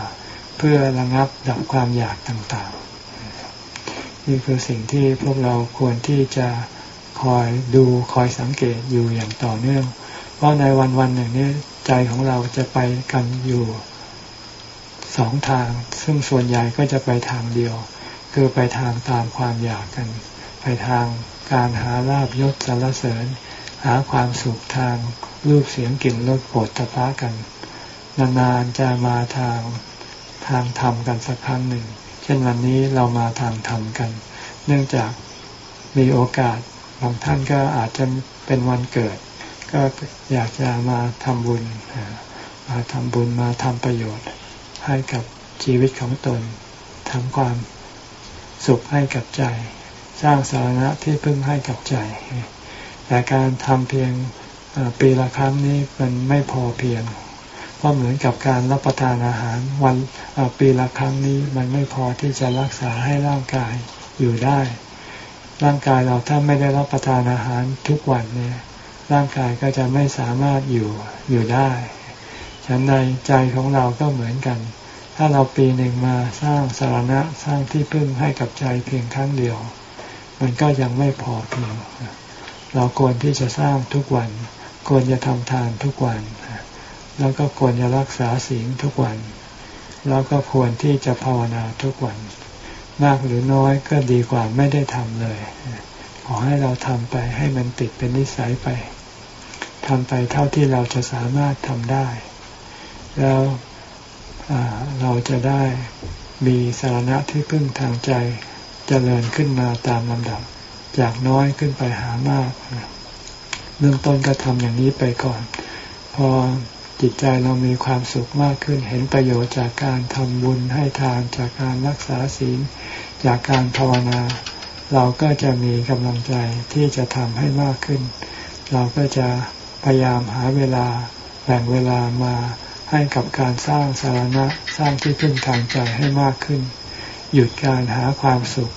เพื่อระงับดับความอยากต่างๆ นี่คือสิ่งที่พวกเราควรที่จะ คอยดูคอยสังเกตอยู่อย่างต่อเนื่อง เพราะในวันวันหนึ่งนี้ใจของเราจะไปกันอยู่สองทาง ซึ่งส่วนใหญ่ก็จะไปทางเดียว คือไปทางตามความอยากกัน ไปทางการหาลาบยศสรรเสริญ หาความสุขทางรูปเสียงกลิ่นรสโผฏฐะกัน นานๆจะมาทางทางธรรมกันสักครั้งหนึ่ง เช่นวันนี้เรามาทางธรรมกัน เนื่องจากมีโอกาส บางท่านก็อาจจะเป็นวันเกิด ก็อยากจะมาทำบุญ มาทำบุญมาทำประโยชน์ ให้กับชีวิตของตนทำความสุขให้กับใจ สร้างสาระที่พึ่งให้กับใจ แต่การทำเพียงปีละครั้งนี้มันไม่พอเพียงเพราะเหมือนกับการรับประทานอาหารวันปีละครั้งนี้มันไม่พอที่จะรักษาให้ร่างกายอยู่ได้ ร่างกายเราถ้าไม่ได้รับประทานอาหารทุกวันเนี่ย ร่างกายก็จะไม่สามารถอยู่อยู่ได้ฉันในใจของเราก็เหมือนกัน ถ้าเราปีหนึ่งมาสร้างสารณะสร้างที่พึ่งให้กับใจเพียงครั้งเดียว มันก็ยังไม่พอเพียงเราควรที่จะสร้างทุกวัน ควรจะทำทานทุกวัน แล้วก็ควรจะรักษาศีลทุกวัน แล้วก็ควรที่จะภาวนาทุกวัน มากหรือน้อยก็ดีกว่าไม่ได้ทำเลย ขอให้เราทำไปให้มันติดเป็นนิสัยไปทำไปเท่าที่เราจะสามารถทำได้ แล้วเราจะได้มีสาระที่พึ่งทางใจจเจริญขึ้นมาตามลำดับ จากน้อยขึ้นไปหามากเบื้องต้นก็ทำอย่างนี้ไปก่อน พอ จิตใจเรามีความสุขมากขึ้น เห็นประโยชน์จากการทำบุญให้ทานจากการรักษาศีล จากการภาวนา เราก็จะมีกำลังใจที่จะทำให้มากขึ้น เราก็จะพยายามหาเวลาแบ่งเวลามาให้กับการสร้างสารณะสร้างที่พึ่งทางใจให้มากขึ้น หยุดการหาความสุข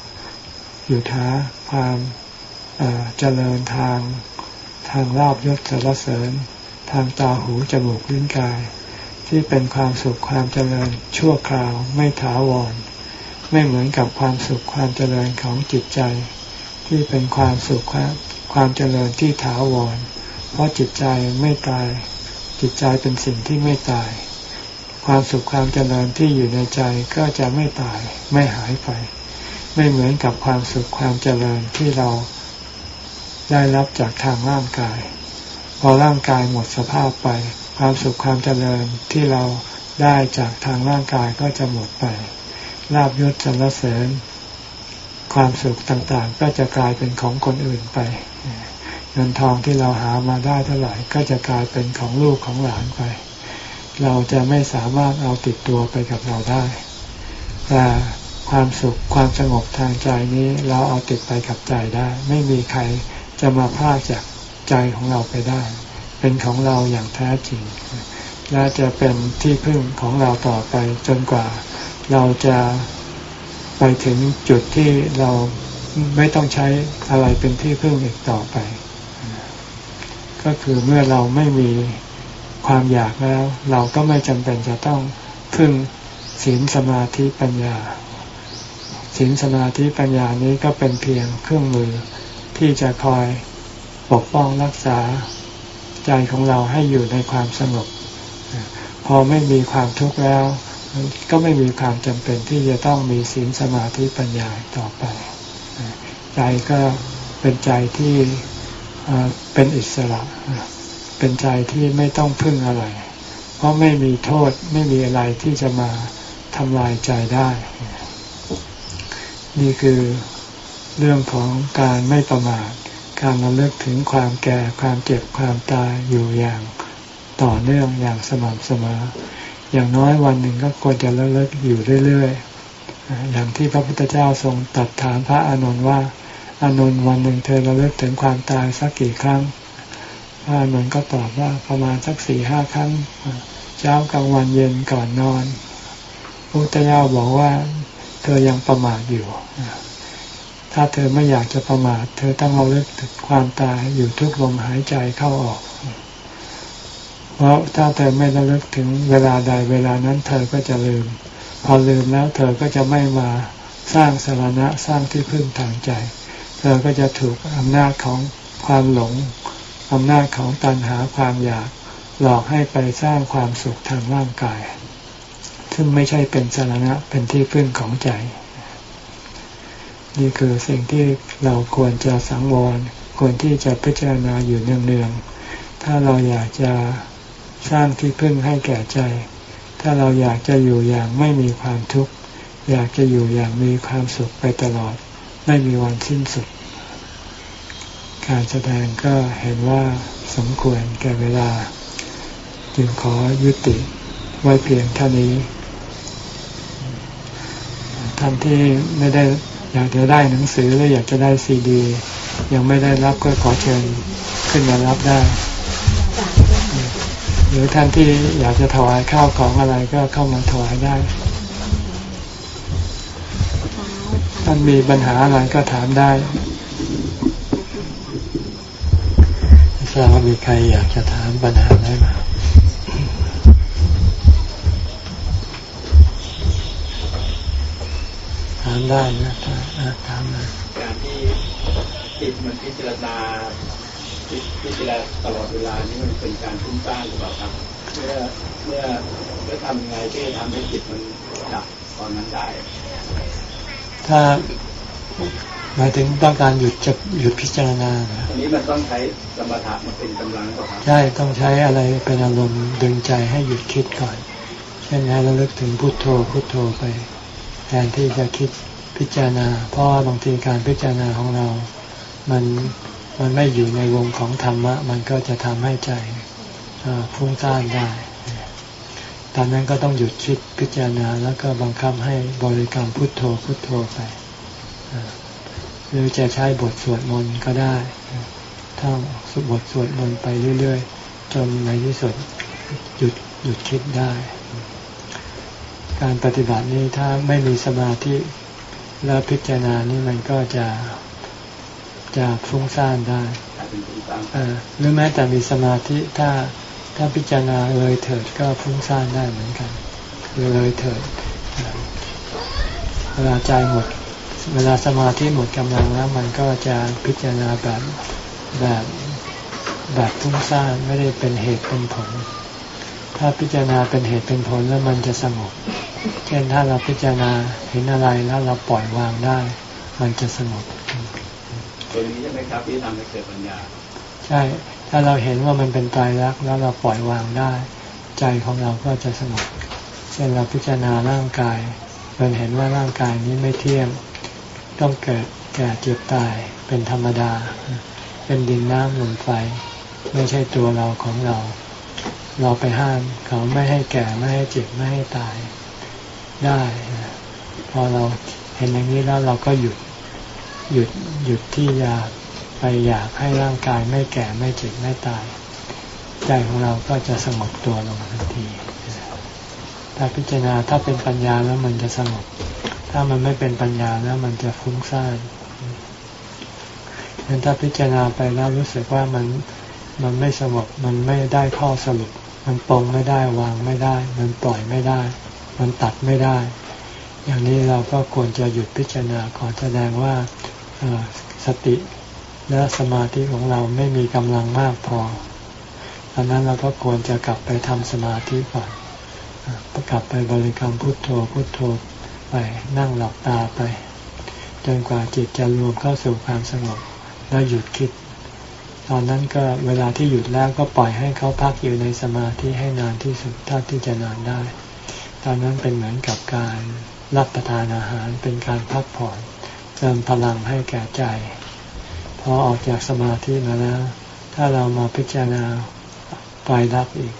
หยุดหาความเจริญทางทางลาบยศสารเสริญ ทางตาหูจมูกลิ้นกาย ที่เป็นความสุขความเจริญชั่วคราวไม่ถาวร ไม่เหมือนกับความสุขความเจริญของจิตใจ ที่เป็นความสุขความเจริญที่ถาวร เพราะจิตใจไม่ตาย จิตใจเป็นสิ่งที่ไม่ตาย ความสุขความเจริญที่อยู่ในใจก็จะไม่ตายไม่หายไป ไม่เหมือนกับความสุขความเจริญที่เราได้รับจากทางร่างกาย พอร่างกายหมดสภาพไป ความสุขความเจริญที่เราได้จากทางร่างกายก็จะหมดไปลาบยศสรรเสริญ ความสุขต่างๆ ก็จะกลายเป็นของคนอื่นไป เงินทองที่เราหามาได้เท่าไหร่ก็จะกลายเป็นของลูกของหลานไป เราจะไม่สามารถเอาติดตัวไปกับเราได้แต่ความสุขความสงบทางใจนี้เราเอาติดไปกับใจได้ ไม่มีใครจะมาพากจาก ใจของเราไปได้ เป็นของเราอย่างแท้จริง และจะเป็นที่พึ่งของเราต่อไปจนกว่า เราจะไปถึงจุดที่เราไม่ต้องใช้อะไรเป็นที่พึ่งอีกต่อไป ก็คือเมื่อเราไม่มีความอยากแล้ว เราก็ไม่จำเป็นจะต้องพึ่งศีลสมาธิปัญญาศีลสมาธิปัญญานี้ก็เป็นเพียงเครื่องมือที่จะคอย ปกป้องรักษาใจของเราให้อยู่ในความสงบ พอไม่มีความทุกข์แล้ว ก็ไม่มีความจำเป็นที่จะต้องมีศีลสมาธิปัญญาต่อไป ใจก็เป็นใจที่เป็นอิสระ เป็นใจที่ไม่ต้องพึ่งอะไร เพราะไม่มีโทษไม่มีอะไรที่จะมาทำลายใจได้ นี่คือเรื่องของการไม่ประมาท การระลึกถึงความแก่ความเจ็บความตายอยู่อย่างต่อเนื่องอย่างสม่ำเสมอ อย่างน้อยวันหนึ่งก็ควรจะระลึกอยู่เรื่อยๆ อย่างที่พระพุทธเจ้าทรงตัดถามพระอานนท์ว่า อานนท์วันหนึ่งเธอระลึกถึงความตายสักกี่ครั้ง พระอานนท์ก็ตอบว่าประมาณสักสี่ห้าครั้ง เช้ากลางวันเย็นก่อนนอนพุทธเจ้าบอกว่าเธอยังประมาทอยู่ ถ้าเธอไม่อยากจะประมาท เธอต้องเอาเลิกถึงความตายอยู่ทุกลมหายใจเข้าออก เพราะถ้าเธอไม่ระลึกถึงเวลาใดเวลานั้น เธอก็จะลืม พอลืมแล้วเธอก็จะไม่มาสร้างสารณะสร้างที่พึ่งทางใจ เธอก็จะถูกอำนาจของความหลงอำนาจของตัณหาความอยากหลอกให้ไปสร้างความสุขทางร่างกาย ซึ่งไม่ใช่เป็นสาระเป็นที่พึ่งของใจ นี่คือสิ่งที่เราควรจะสังวร ควรที่จะพิจารณาอยู่เนืองๆ ถ้าเราอยากจะสร้างที่พึ่งให้แก่ใจ ถ้าเราอยากจะอยู่อย่างไม่มีความทุกข์ อยากจะอยู่อย่างมีความสุขไปตลอด ไม่มีวันสิ้นสุด การแสดงก็เห็นว่าสมควรแก่เวลา จึงขอยุติไว้เพียงเท่านี้ท่านที่ไม่ได้ อยากจะได้หนังสือหรืออยากจะได้ซีดี ยังไม่ได้รับก็ขอเชิญขึ้นมารับได้ หรือท่านที่อยากจะถวายข้าวของอะไรก็เข้ามาถวายได้ ท่านมีปัญหาอะไรก็ถามได้ทราบว่ามีใครอยากจะถามปัญหาอะไรมาถามได้นะถา มมาการที่จิตมันพิจารณาพิจารณาตลอดเวลานี้มันเป็นการทุ่มต้านหรือเปล่าครับ เมื่อเมื่อเมื่อทำยังไงที่ทำให้จิตมันดับตอนนั้นได้ ถ้าหมายถึงต้องการหยุดจะหยุดพิจารณาอันนี้มันต้องใช้สมถะมันเป็นกำลังก่อนใช่ต้องใช้อะไรเป็นอารมณ์ดึงใจให้หยุดคิดก่อน เช่นให้ระลึกถึงพุทโธพุทโธไป แทนที่จะคิด พิจารณา เพราะบางทีการพิจารณาของเรา มันมันไม่อยู่ในวงของธรรมะ มันก็จะทำให้ใจฟุ้งซ่านได้ตอนนั้นก็ต้องหยุดคิดพิจารณาแล้วก็บังคับให้บริกรรมพุทโธพุทโธไปหรือจะใช้บทสวดมนต์ก็ได้ท่องบทสวดมนต์ไปเรื่อยๆ จนในที่สุดหยุดหยุดคิดได้ การปฏิบัตินี้ถ้าไม่มีสมาธิ แล้วพิจารณานี่มันก็จะจะฟุ้งซ่านได้หรือแม้แต่มีสมาธิถ้าถ้าพิจารณาเลยเถิดก็ฟุ้งซ่านได้เหมือนกันเลยเถิดเวลาใจหมด เวลาสมาธิหมดกำลังแล้ว มันก็จะพิจารณาแบบแบบแบบฟุ้งซ่านไม่ได้เป็นเหตุเป็นผล ถ้าพิจารณาเป็นเหตุเป็นผลแล้วมันจะสงบ เช่นถ้าเราพิจารณาเห็นอะไรแล้วเราปล่อยวางได้ มันจะสงบตัวนี้ใช่ไหมครับที่ทำให้เกิดปัญญา ใช่ ถ้าเราเห็นว่ามันเป็นตายรักแล้วเราปล่อยวางได้ ใจของเราก็จะสงบเช่นเราพิจารณาร่างกายเราเห็นว่าร่างกายนี้ไม่เที่ยงต้องเกิดแก่เจ็บตายเป็นธรรมดา เป็นดินน้ำลมไฟ ไม่ใช่ตัวเราของเรา เราไปห้ามเขาไม่ให้แก่ไม่ให้เจ็บไม่ให้ตาย ได้ พอเราเห็นอย่างนี้แล้วเราก็หยุดหยุดหยุดที่อยากไปอยากให้ร่างกายไม่แก่ไม่เจ็บไม่ตาย ใจของเราก็จะสงบตัวลงทันทีถ้าพิจารณาถ้าเป็นปัญญาแล้วมันจะสงบ ถ้ามันไม่เป็นปัญญาแล้วมันจะฟุ้งซ่านงั้นถ้าพิจารณาไปแล้วรู้สึกว่ามันมันไม่สงบมันไม่ได้ข้อสรุป มันปรงไม่ได้วางไม่ได้ มันปล่อยไม่ได้ มันตัดไม่ได้ อย่างนี้เราก็ควรจะหยุดพิจารณาก่อแสดงว่าสติและสมาธิของเราไม่มีกำลังมากพอดังนั้นเราก็ควรจะกลับไปทำสมาธิก่อนกลับไปบริกรรมพุทโธพุทโธไปนั่งหลับตาไป จนกว่าจิตจะรวมเข้าสู่ความสงบแล้วหยุดคิด ตอนนั้นก็เวลาที่หยุดแล้วก็ปล่อยให้เขาพักอยู่ในสมาธิให้นานที่สุดเท่าที่จะนานได้ ตอนนั้นเป็นเหมือนกับการรับประทานอาหารเป็นการพักผ่อนเติมพลังให้แก่ใจพอออกจากสมาธิมาแล้ว ถ้าเรามาพิจารณาไยรับอีก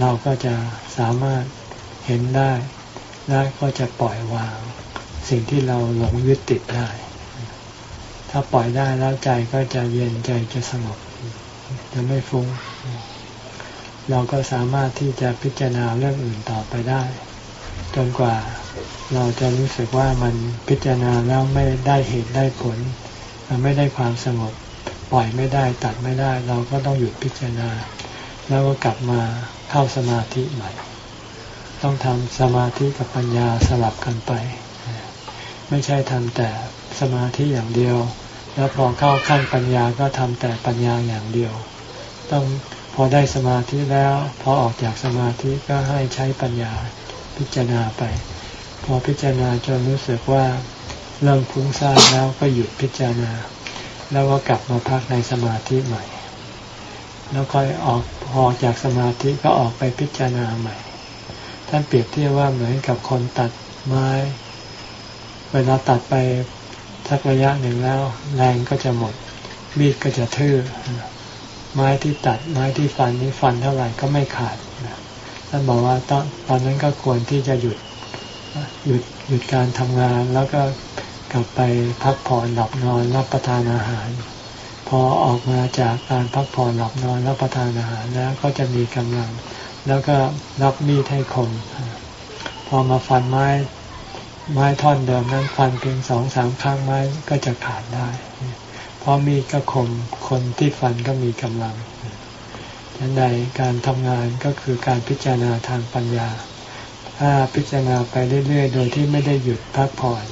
เราก็จะสามารถเห็นได้ และก็จะปล่อยวาง สิ่งที่เราหลงยึดติดได้ ถ้าปล่อยได้แล้วใจก็จะเย็นใจจะสงบจะไม่ฟุง้ง เราก็สามารถที่จะพิจารณาเรื่องอื่นต่อไปได้ จนกว่าเราจะรู้สึกว่ามันพิจารณาแล้วไม่ได้เหตุได้ผล ไม่ได้ความสงบปล่อยไม่ได้ตัดไม่ได้ เราก็ต้องหยุดพิจารณา แล้วก็กลับมาเข้าสมาธิใหม่ ต้องทำสมาธิกับปัญญาสลับกันไป ไม่ใช่ทำแต่สมาธิอย่างเดียว แล้วพอเข้าขั้นปัญญาก็ทำแต่ปัญญาอย่างเดียว ต้องพอได้สมาธิแล้ว พอออกจากสมาธิก็ให้ใช้ปัญญา พิจารณาไป พอพิจารณาจนรู้สึกว่าเริ่มคุ้งซ่านแล้วก็หยุดพิจารณา แล้วก็กลับมาพักในสมาธิใหม่ แล้วค่อยออกพอจากสมาธิก็ออกไปพิจารณาใหม่ ท่านเปรียบเทียบว่าเหมือนกับคนตัดไม้ เวลาตัดไปสักระยะหนึ่งแล้ว แรงก็จะหมด มีดก็จะทื่อไม้ที่ตัดไม้ที่ฟันนี้ฟันเท่าไหร่ก็ไม่ขาด ท่านบอกว่าตอนตอนนั้นก็ควรที่จะหยุดหยุดหยุดการทำงานแล้วก็กลับไปพักผ่อนหลับนอนรับประทานอาหาร พอออกมาจากการพักผ่อนหลับนอนรับประทานอาหารแล้วก็จะมีกำลัง แล้วก็รับมีดให้คม พอมาฟันไม้ไม้ท่อนเดิมนั้นฟันเพียงสองสามครั้งไม้ก็จะขาดได้ เพราะมีดก็คมคนที่ฟันก็มีกำลัง ฉันใดการทำงานก็คือการพิจารณาทางปัญญา ถ้าพิจารณาไปเรื่อยๆ โดยที่ไม่ได้หยุดพักผ่อน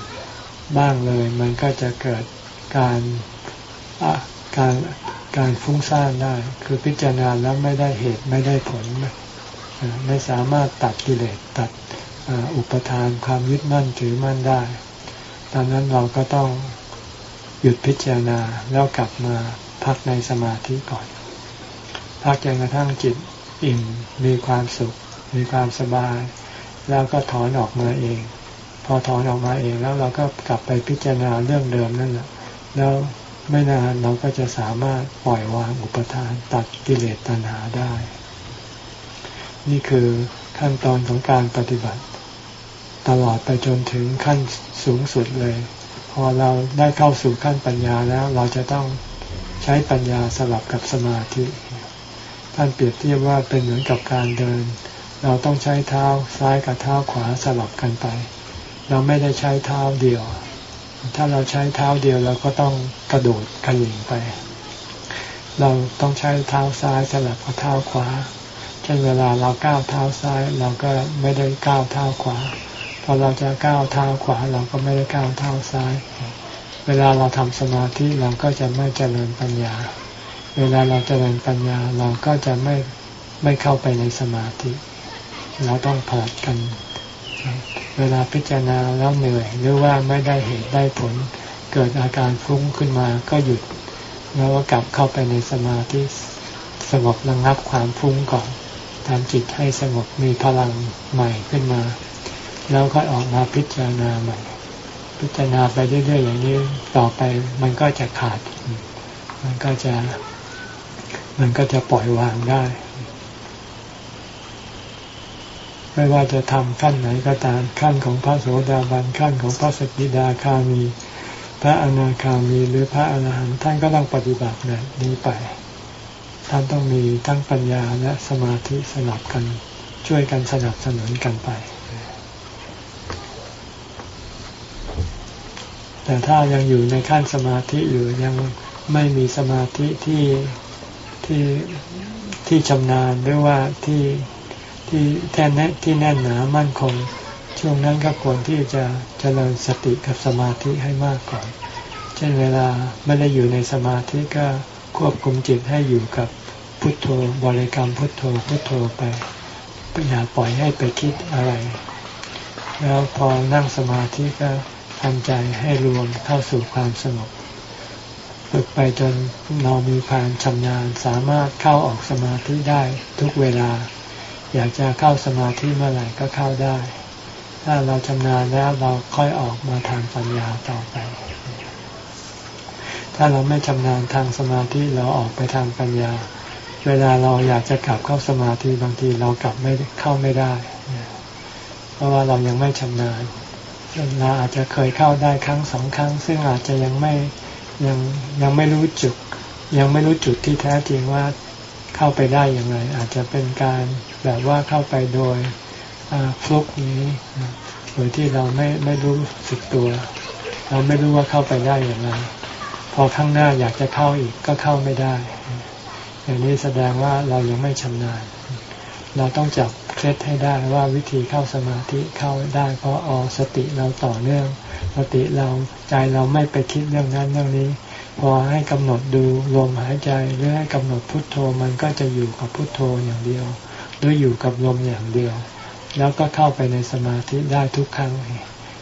บ้างเลย มันก็จะเกิดการการการฟุ้งซ่านได้ คือพิจารณาแล้วไม่ได้เหตุไม่ได้ผล ไม่สามารถตัดกิเลสตัดอุปทานความยึดมั่นถือมั่นได้ตอนนั้นเราก็ต้องหยุดพิจารณาแล้วกลับมาพักในสมาธิก่อน พักจนกระทั่งจิตอิ่มมีความสุข มีความสบาย แล้วก็ถอนออกมาเอง พอถอนออกมาเองแล้วเราก็กลับไปพิจารณาเรื่องเดิมนั่นแหละแล้วไม่นานเราก็จะสามารถปล่อยวางอุปทานตัดกิเลสตัณหาได้ นี่คือขั้นตอนของการปฏิบัติ ตลอดไปจนถึงขั้นสูงสุดเลย พอเราได้เข้าสู่ขั้นปัญญาแล้วเราจะต้องใช้ปัญญาสลับกับสมาธิ ท่านเปรียบเทียบว่าเป็นเหมือนกับการเดิน เราต้องใช้เท้าซ้ายกับเท้าขวาสลับกันไป เราไม่ได้ใช้เท้าเดียว ถ้าเราใช้เท้าเดียวเราก็ต้องกระโดดขยิงไป เราต้องใช้เท้าซ้ายสลับกับเท้าขวา เช่นเวลาเราก้าวเท้าซ้ายเราก็ไม่ได้ก้าวเท้าขวา พอเราจะก้าวเท้าขวาเราก็ไม่ได้ก้าวเท้าซ้าย เวลาเราทำสมาธิเราก็จะไม่เจริญปัญญา เวลาเราจเจริญปัญญาเราก็จะไม่ไม่เข้าไปในสมาธิ เราต้องผลัดกัน เวลาพิจารณาแล้วเหนื่อย หรือว่าไม่ได้เหตุได้ผล เกิดอาการฟุ้งขึ้นมาก็หยุด แล้วก็กลับเข้าไปในสมาธิสงบระงับความฟุ้งก่อนทำจิตให้สงบมีพลังใหม่ขึ้นมา แล้วค่อยออกมาพิจารณาใหม่ พิจารณาไปเรื่อยๆอย่างนี้ต่อไปมันก็จะขาด มันก็จะ มันก็จะปล่อยวางได้ ไม่ว่าจะทำขั้นไหนก็ตามขั้นของพระโสดาบันขั้นของพระสกิดาคามี พระอนาคามีหรือพระอรหันต์ท่านก็ต้องปฏิบัติแบบนี้ไป ท่านต้องมีทั้งปัญญาและสมาธิสนับกันช่วยกันสนับสนุนกันไป แต่ถ้ายังอยู่ในขั้นสมาธิอยู่ยังไม่มีสมาธิที่ ที่ที่ชำนาญหรือว่าที่ที่แท่นที่แน่นหนามั่นคง ช่วงนั้นก็ควรที่จะเจริญสติกับสมาธิให้มากก่อน เช่นเวลาไม่ได้อยู่ในสมาธิก็ควบคุมจิตให้อยู่กับพุทโธบริกรรมพุทโธพุทโธไปอย่าปล่อยให้ไปคิดอะไร แล้วพอนั่งสมาธิก็ทำใจให้รวมเข้าสู่ความสงบ ฝึกไปจนเรามีความชำนาญสามารถเข้าออกสมาธิได้ทุกเวลา อยากจะเข้าสมาธิเมื่อไหร่ก็เข้าได้ ถ้าเราชำนาญแล้วเราค่อยออกมาทางปัญญาต่อไป ถ้าเราไม่ชำนาญทางสมาธิเราออกไปทางปัญญา เวลาเราอยากจะกลับเข้าสมาธิบางทีเรากลับไม่เข้าไม่ได้ เพราะว่าเรายังไม่ชำนาญเราอาจจะเคยเข้าได้ครั้งสองครั้ง ซึ่งอาจจะยังไม่ ยังยังไม่รู้จุด ยังไม่รู้จุดที่แท้จริงว่าเข้าไปได้อย่างไร อาจจะเป็นการแบบว่าเข้าไปโดยฟลุกนี้โดยที่เราไม่ไม่รู้สึกตัว เราไม่รู้ว่าเข้าไปได้อย่างไรพอข้างหน้าอยากจะเข้าอีกก็เข้าไม่ได้ อย่างนี้แสดงว่าเรายังไม่ชำนาญ เราต้องจับเคล็ดให้ได้ว่าวิธีเข้าสมาธิเข้าได้ เพราะออสติเราต่อเนื่อง สติเราใจเราไม่ไปคิดเรื่องนั้นเรื่องนี้ พอให้กำหนดดูลมหายใจหรือให้กำหนดพุทโธมันก็จะอยู่กับพุทโธอย่างเดียว หรืออยู่กับลมอย่างเดียว แล้วก็เข้าไปในสมาธิได้ทุกครั้ง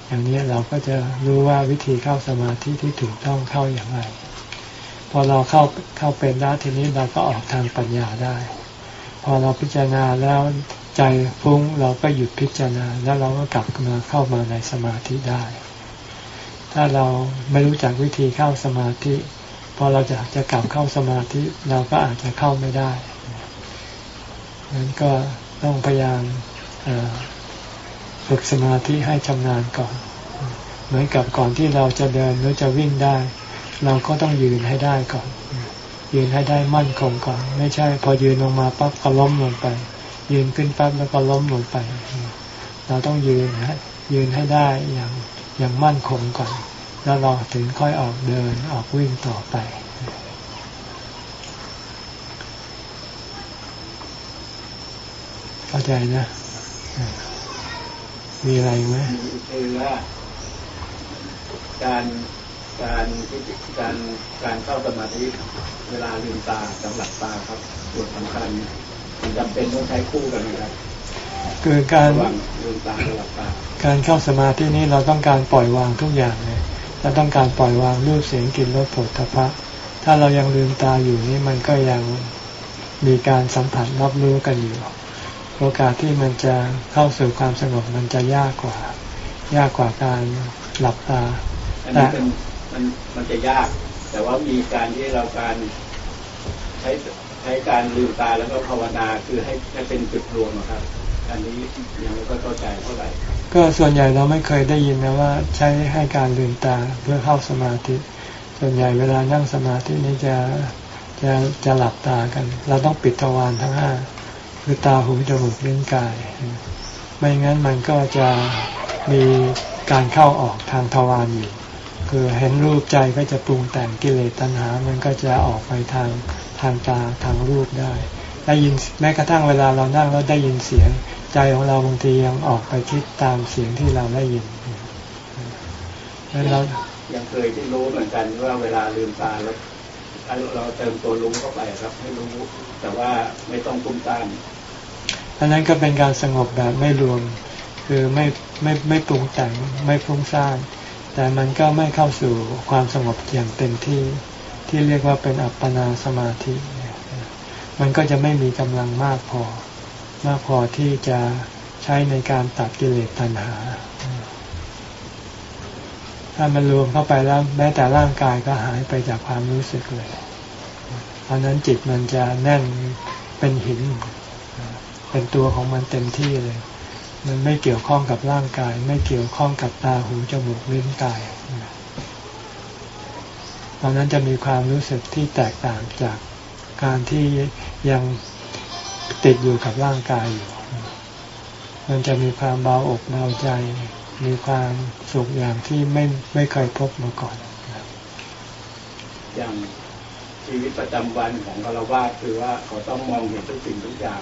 อย่างนี้เราก็จะรู้ว่าวิธีเข้าสมาธิที่ถูกต้องเข้าอย่างไร พอเราเข้าเข้าเป็นได้ทีนี้เราก็ออกทางปัญญาได้ พอเราพิจารณาแล้วใจฟุ้งเราก็หยุดพิจารณาแล้วเราก็กลับมาเข้ามาในสมาธิได้ ถ้าเราไม่รู้จักวิธีเข้าสมาธิพอเราจะจะกลับเข้าสมาธิเราก็อาจจะเข้าไม่ได้นั้นก็ต้องพยายามฝึกสมาธิให้ชำนาญก่อน เหมือนกับก่อนที่เราจะเดินหรือจะวิ่งได้ เราก็ต้องยืนให้ได้ก่อน ยืนให้ได้มั่นคงก่อน ไม่ใช่ พอยืนลงมาปั๊บก็ล้มลงไป ยืนขึ้นปั๊บแล้วก็ล้มลงไป เราต้องยืนยืนให้ได้อย่าง อย่างมั่นคงก่อน แล้วเราถึงค่อยออกเดินออกวิ่งต่อไป เข้าใจนะ มีอะไรไหมคือว่าการการการการเข้าสมาธิเวลาลืมตากับหลับตาครับส่วนสำคัญมันจำเป็นต้องใช้คู่กันนะครับ คือการกาการเข้าสมาธินี้เราต้องการปล่อยวางทุกอย่างเลยเราต้องการปล่อยวางรูปเสียงกลิ่นรสผลทพะ ถ้าเรายังลืมตาอยู่นี่มันก็ยังมีการสัมผัสรับรู้กันอยู่ โอกาสที่มันจะเข้าสู่ความสงบมันจะยากกว่า ยากกว่าการหลับตาแต่มันมันจะยาก แต่ว่ามีการที่เราการใช้ใช้การลืมตาแล้วก็ภาวนาคือให้ให้เป็นจุดรวมครับ อันนี้ยังไม่เข้าใจเท่าไหร่ก็ส่วนใหญ่เราไม่เคยได้ยินนะว่าใช้ให้การลืมตาเพื่อเข้าสมาธิ ส่วนใหญ่เวลานั่งสมาธินี้จะจะจะหลับตากัน เราต้องปิดทวารทั้งห้าคือตาหูจมูกลิ้นกาย ไม่งั้นมันก็จะมีการเข้าออกทางทวารอยู่คือเห็นรูปใจก็จะปรุงแต่งกิเลสตัณหา มันก็จะออกไปทางทางตาทางรูปได้ ได้ยินแม้กระทั่งเวลาเรานั่งแล้วได้ยินเสียง ใจของเราบางทียังออกไปคิดตามเสียงที่เราได้ยินแล้วเรายังเคยที่รู้เหมือนกันว่าเวลาลืมตาแล้วเราเติมตัวลุงเข้าไปครับให้รู้ แต่ว่าไม่ต้องคุ้มตามอันนั้นก็เป็นการสงบแบบไม่รวม คือไม่ไม่ไม่ปรุงแต่งไม่ฟุ้งซ่านแต่มันก็ไม่เข้าสู่ความสงบอย่างเต็มที่ที่เรียกว่าเป็นอัปปนาสมาธิ มันก็จะไม่มีกำลังมากพอ มากพอที่จะใช้ในการตัดกิเลสตัณหา ถ้ามันรวมเข้าไปแล้วแม้แต่ร่างกายก็หายไปจากความรู้สึกเลยเพราะนั้นจิตมันจะแน่นเป็นหิน เป็นตัวของมันเต็มที่เลย มันไม่เกี่ยวข้องกับร่างกาย ไม่เกี่ยวข้องกับตาหูจมูกลิ้นกายตอนนั้นจะมีความรู้สึกที่แตกต่างจากการที่ยัง ติดอยู่กับร่างกายอยู่ มันจะมีความเบาอกเบาใจ มีความสุขอย่างที่ไม่ไม่เคยพบมาก่อน อย่างชีวิตประจำวันของคารวะคือว่าเขาต้องมองเห็นทุกสิ่งทุกอย่าง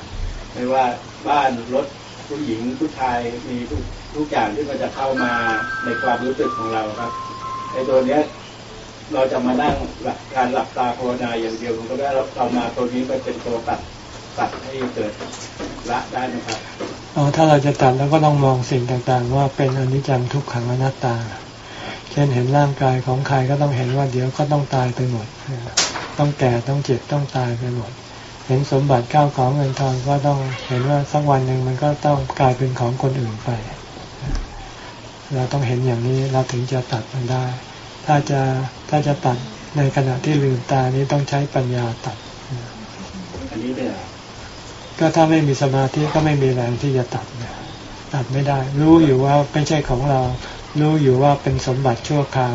ไม่ว่าบ้านรถผู้หญิงผู้ชายมีทุกทุกอย่างที่มันจะเข้ามาในความรู้สึกของเราครับไอ้ตัวเนี้ยเราจะมานั่งหลักการหลับตาภาวนาอย่างเดียวมันก็ได้เรามาตัวนี้ไปเป็นตัวตัด ตัดให้เกิดละได้นะครับอ๋อถ้าเราจะตัดแล้วก็ต้องมองสิ่งต่างๆ ว่าเป็นอนิจจังทุกขังอนัตตา เช่นเห็นร่างกายของใครก็ต้องเห็นว่าเดี๋ยวก็ต้องตายไปหมด ต้องแก่ต้องเจ็บต้องตายไปหมด เห็นสมบัติก้าวของเงินทองก็ต้องเห็นว่าสักวันหนึ่งมันก็ต้องกลายเป็นของคนอื่นไป เราต้องเห็นอย่างนี้เราถึงจะตัดมันได้ ถ้าจะถ้าจะตัดในขณะที่ลืมตานี้ต้องใช้ปัญญาตัด อันนี้เนี่ย ก็ถ้าไม่มีสมาธิก็ไม่มีแรงที่จะตัดตัดไม่ได้ รู้อยู่ว่าไม่ใช่ของเรา รู้อยู่ว่าเป็นสมบัติชั่วคราว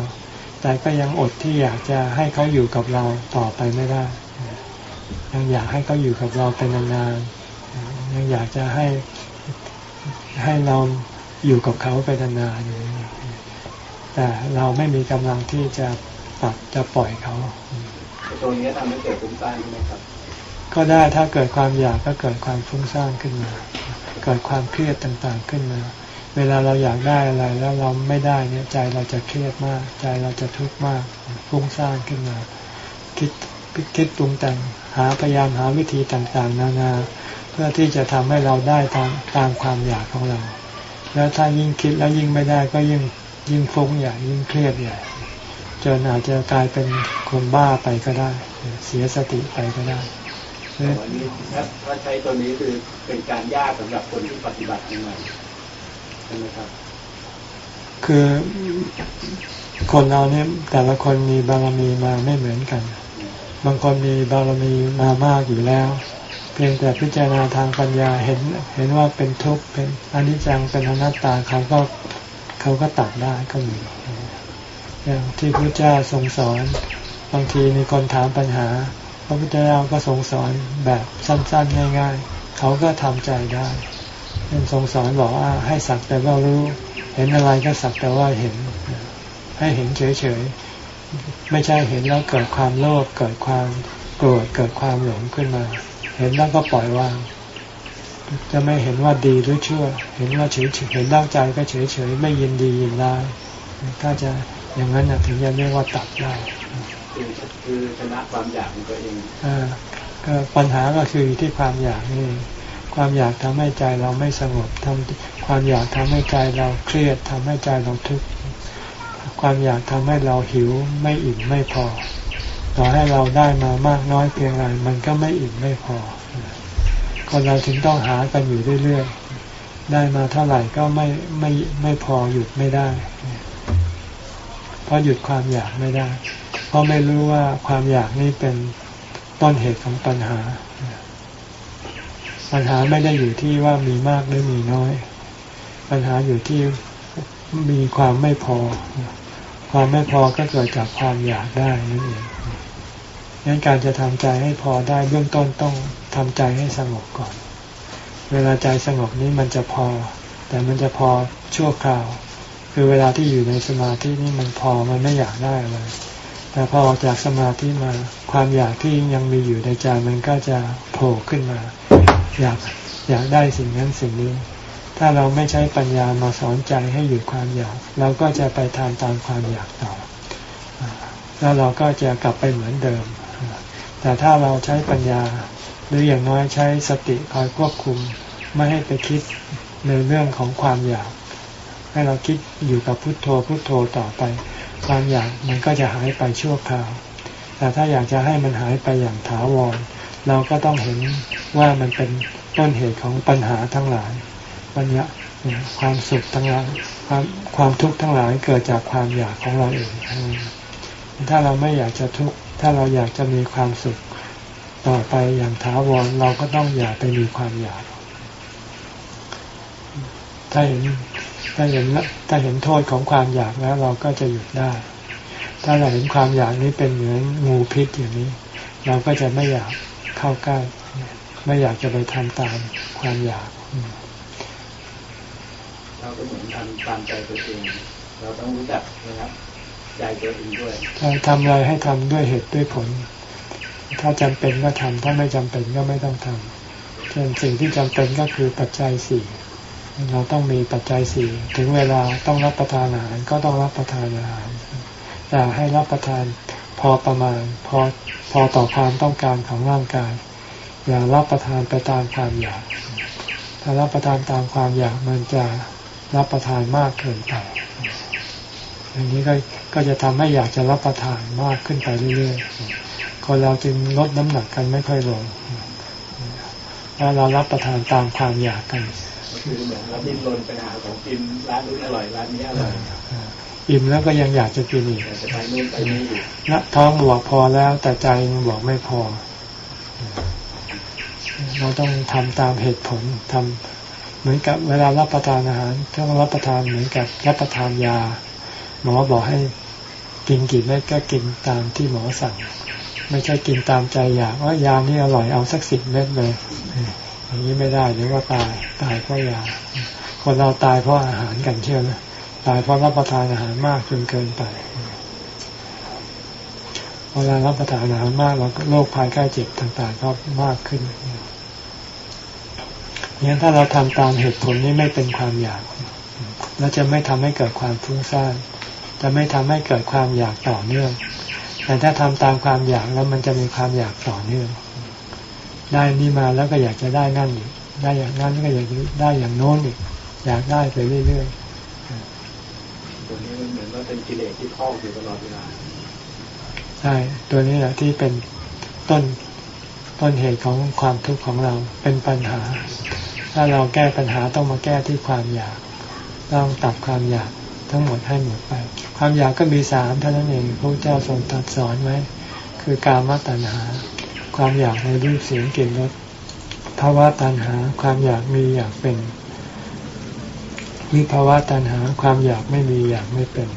แต่ก็ยังอดที่อยากจะให้เขาอยู่กับเราต่อไปไม่ได้ ยังอยากให้เขาอยู่กับเราเป็นนานๆยังอยากจะให้ให้เราอยู่กับเขาไปนานๆอย่านแต่เราไม่มีกำลังที่จะตัดจะปล่อยเขาตรงนี้ทำให้เกิดฟุ้งซ่านใช่ไหมครับ ก็ได้ถ้าเกิดความอยากก็เกิดความฟุ้งซ่านขึ้นมา เกิดความเครียดต่างๆขึ้นมา เวลาเราอยากได้อะไรแล้วเราไม่ได้เนี่ยใจเราจะเครียดมาก ใจเราจะทุกข์มากฟุ้งซ่านขึ้นมา คิดคิดปรุงแต่งหาพยายามหาวิธีต่างๆ นานา เพื่อที่จะทำให้เราได้ตามตามความอยากของเรา แล้วถ้ายิ่งคิดแล้วยิ่งไม่ได้ก็ยิ่งยิ่งฟุ้งใหญ่ยิ่งเครียดใหญ่จนอาจจะกลายเป็นคนบ้าไปก็ได้ เสียสติไปก็ได้ วันนี้ถ้าถ้าใช้ตัวนี้คือเป็นการยากสำหรับคนที่ปฏิบัติใหม่ใช่ไหมครับ คือคนเราเนี่ยแต่ละคนมีบารมีมาไม่เหมือนกัน บางคนมีบารมีมามากอยู่แล้ว เพียงแต่พิจารณาทางปัญญาเห็นเห็นว่าเป็นทุกข์เป็นอนิจจังเป็นอนัตตาเขาก็เขาก็ตัดได้ก็มีอย่างที่พระเจ้าทรงสอน บางทีมีคนถามปัญหา ระพุทธเจ้าก็ทรงสอนแบบสั้นๆง่าย ๆ เขาก็ทำใจได้เป็นทรงสอนบอกว่าให้สักแต่ว่ารู้ เห็นอะไรก็สักแต่ว่าเห็น ให้เห็นเฉยๆไม่ใช่เห็นแล้วเกิดความโลภเกิดความโกรธเกิดความหลงขึ้นมา เห็นแล้วก็ปล่อยวาง จะไม่เห็นว่าดีหรือชั่ว เห็นว่าเฉยๆเห็นร่างใจก็เฉยๆไม่ยินดียินร้ายถ้าจะอย่างนั้นถึงจะเรียกว่าตัดได้ คือคือชนะความอยากของตัวเองอ่าก็ปัญหาก็คือที่ความอยากนี่ ความอยากทำให้ใจเราไม่สงบทำความอยากทำให้ใจเราเครียดทำให้ใจเราทุกข์ความอยากทำให้เราหิวไม่อิ่มไม่พอ ต่อให้เราได้มามากน้อยเพียงไรมันก็ไม่อิ่มไม่พอคนเราถึงต้องหากันอยู่เรื่อยๆ ได้มาเท่าไหร่ก็ไม่ไม่ไม่พอหยุดไม่ได้ เพราะหยุดความอยากไม่ได้ เพราะไม่รู้ว่าความอยากนี่เป็นต้นเหตุของปัญหา ปัญหาไม่ได้อยู่ที่ว่ามีมากหรือมีน้อย ปัญหาอยู่ที่มีความไม่พอ ความไม่พอก็เกิดจากความอยากได้นั่นเองงั้นการจะทำใจให้พอได้เบื้องต้นต้องทำใจให้สงบก่อน เวลาใจสงบนี้มันจะพอ แต่มันจะพอชั่วคราว คือเวลาที่อยู่ในสมาธินี่มันพอมันไม่อยากได้อะไร แต่พอออกจากสมาธิมาความอยากที่ยังมีอยู่ในใจมันก็จะโผล่ขึ้นมา อยากอยากได้สิ่งนั้นสิ่งนี้ ถ้าเราไม่ใช้ปัญญามาสอนใจให้หยุดความอยาก เราก็จะไปทำตามความอยากต่อ แล้วเราก็จะกลับไปเหมือนเดิม แต่ถ้าเราใช้ปัญญา หรืออย่างน้อยใช้สติคอยควบคุม ไม่ให้ไปคิดในเรื่องของความอยาก ให้เราคิดอยู่กับพุทโธพุทโธต่อไป ความอยากมันก็จะหายไปชั่วคราว แต่ถ้าอยากจะให้มันหายไปอย่างถาวร เราก็ต้องเห็นว่ามันเป็นต้นเหตุของปัญหาทั้งหลายปัญญาความสุขทั้งหลายความความทุกข์ทั้งหลายเกิดจากความอยากของเราเองถ้าเราไม่อยากจะทุกข์ถ้าเราอยากจะมีความสุขต่อไปอย่างถาวรเราก็ต้องอย่าไปมีความอยาก ถ้าเห็น ถ้าเห็นถ้าเห็นโทษของความอยากแล้วเราก็จะหยุดได้ ถ้าเราเห็นความอยากนี้เป็นเหมือนงูพิษอย่างนี้ เราก็จะไม่อยากเข้าใกล้ ไม่อยากจะไปทำตามความอยาก เราก็เหมือนทำตามใจตัวเองเราต้องรู้จักนะครับใจตัวเองด้วยถ้าทำอะไรให้ทำด้วยเหตุด้วยผล ถ้าจำเป็นก็ทำถ้าไม่จำเป็นก็ไม่ต้องทำเช่นสิ่งที่จำเป็นก็คือปัจจัยสี่ เราต้องมีปัจจัยสี่ถึงเวลาต้องรับประทานอาหารก็ต้องรับประทานอาหารแต่ให้รับประทานพอประมาณพอพอต่อความต้องการของร่างกาย อย่ารับประทานไปตามความอยาก ถ้ารับประทานตามความอยากมันจะรับประทานมากเกินไปอย่างนี้ก็ก็จะทำให้อยากจะรับประทานมากขึ้นไปเรื่อยๆคนเราจึงลดน้ำหนักกันไม่ค่อยลงถ้าเรารับประทานตามความอยากกัน คือเหมือนเราดิ้นรนไปหาของกินร้านนู้นอร่อยร้านนี้อร่อยอิ่มแล้วก็ยังอยากจะกินอีกแต่จนู่นไปนี่อีกละท้องบอกพอแล้ว แต่ใจยังบอกไม่พอ เราต้องทำตามเหตุผลทำเหมือนกับเวลารับประทานอาหารต้องรับประทานเหมือนกับรับประทานยา หมอบอกให้กินกี่เม็ดก็กินตามที่หมอสั่ง ไม่ใช่กินตามใจอยากว่ายานี่อร่อยเอาสักสิบเม็ดเลย อย่างนี้ไม่ได้เดี๋ยวก็ตายตายเพราะยา คนเราตายเพราะอาหารกันเชื่อไหมตายเพราะรับประทานอาหารมากจนเกินไปเวลารับประทานอาหารมากเราโรคภัยไข้เจ็บต่างๆก็มากขึ้นงั้นถ้าเราทำตามเหตุผลนี้ไม่เป็นความอยากเราจะไม่ทำให้เกิดความฟุ้งซ่านจะไม่ทำให้เกิดความอยากต่อเนื่อง แต่ถ้าทำตามความอยากแล้วมันจะมีความอยากต่อเนื่อง ได้นี่มาแล้วก็อยากจะได้นั่นอีกได้อย่างนั้นก็อยากได้อย่างโน้นอีกอยากได้ไปเรื่อยๆตัวนี้มันเหมือนว่าเป็นกิเลสที่ครอบอยู่ตลอดเวลาใช่ตัวนี้แหละที่เป็นต้นต้นเหตุของความทุกข์ของเราเป็นปัญหา ถ้าเราแก้ปัญหาต้องมาแก้ที่ความอยาก ต้องตัดความอยากทั้งหมดให้หมดไป ความอยากก็มีสามเท่านั้นเองพระเจ้าทรงตรัสสอนไว้ คือกามตัณหา ความอยากในรูปเสียงกลิ่นรสภาวะตัณหาความอยากมีอยากเป็น วิภาวะตัณหาความอยากไม่มีอยากไม่เป็น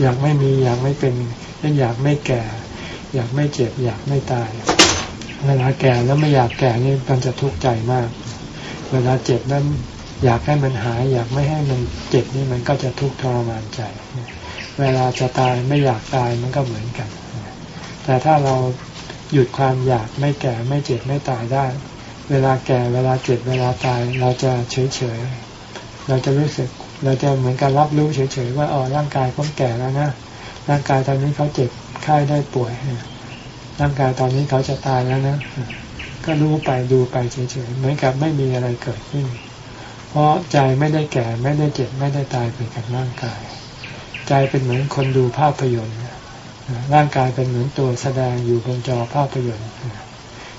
อยากไม่มีอยากไม่เป็นเช่นอยากไม่แก่ อยากไม่เจ็บ อยากไม่ตายเวลาแก่แล้วไม่อยากแก่นี่มันจะทุกข์ใจมาก เวลาเจ็บนั้นอยากให้มันหาย อยากไม่ให้มันเจ็บนี่มันก็จะทุกข์ทรมานใจ เวลาจะตายไม่อยากตายมันก็เหมือนกัน แต่ถ้าเรา หยุดความอยากไม่แก่ไม่เจ็บไม่ตายได้ เวลาแก่เวลาเจ็บเวลาตาย เราจะเฉยเฉยเราจะรู้สึก เราจะเหมือนกับรับรู้เฉยๆว่าอ๋อร่างกายเขาแก่แล้วนะร่างกายตอนนี้เขาเจ็บไข้ได้ป่วยร่างกายตอนนี้เขาจะตายแล้วนะก็รู้ไปดูไปเฉยๆเหมือนกับไม่มีอะไรเกิดขึ้น เพราะใจไม่ได้แก่ไม่ได้เจ็บไม่ได้ตายไปกับร่างกาย ใจเป็นเหมือนคนดูภาพยนตร์ ร่างกายเป็นเหมือนตัวแสดงอยู่บนจอภาพยนตร์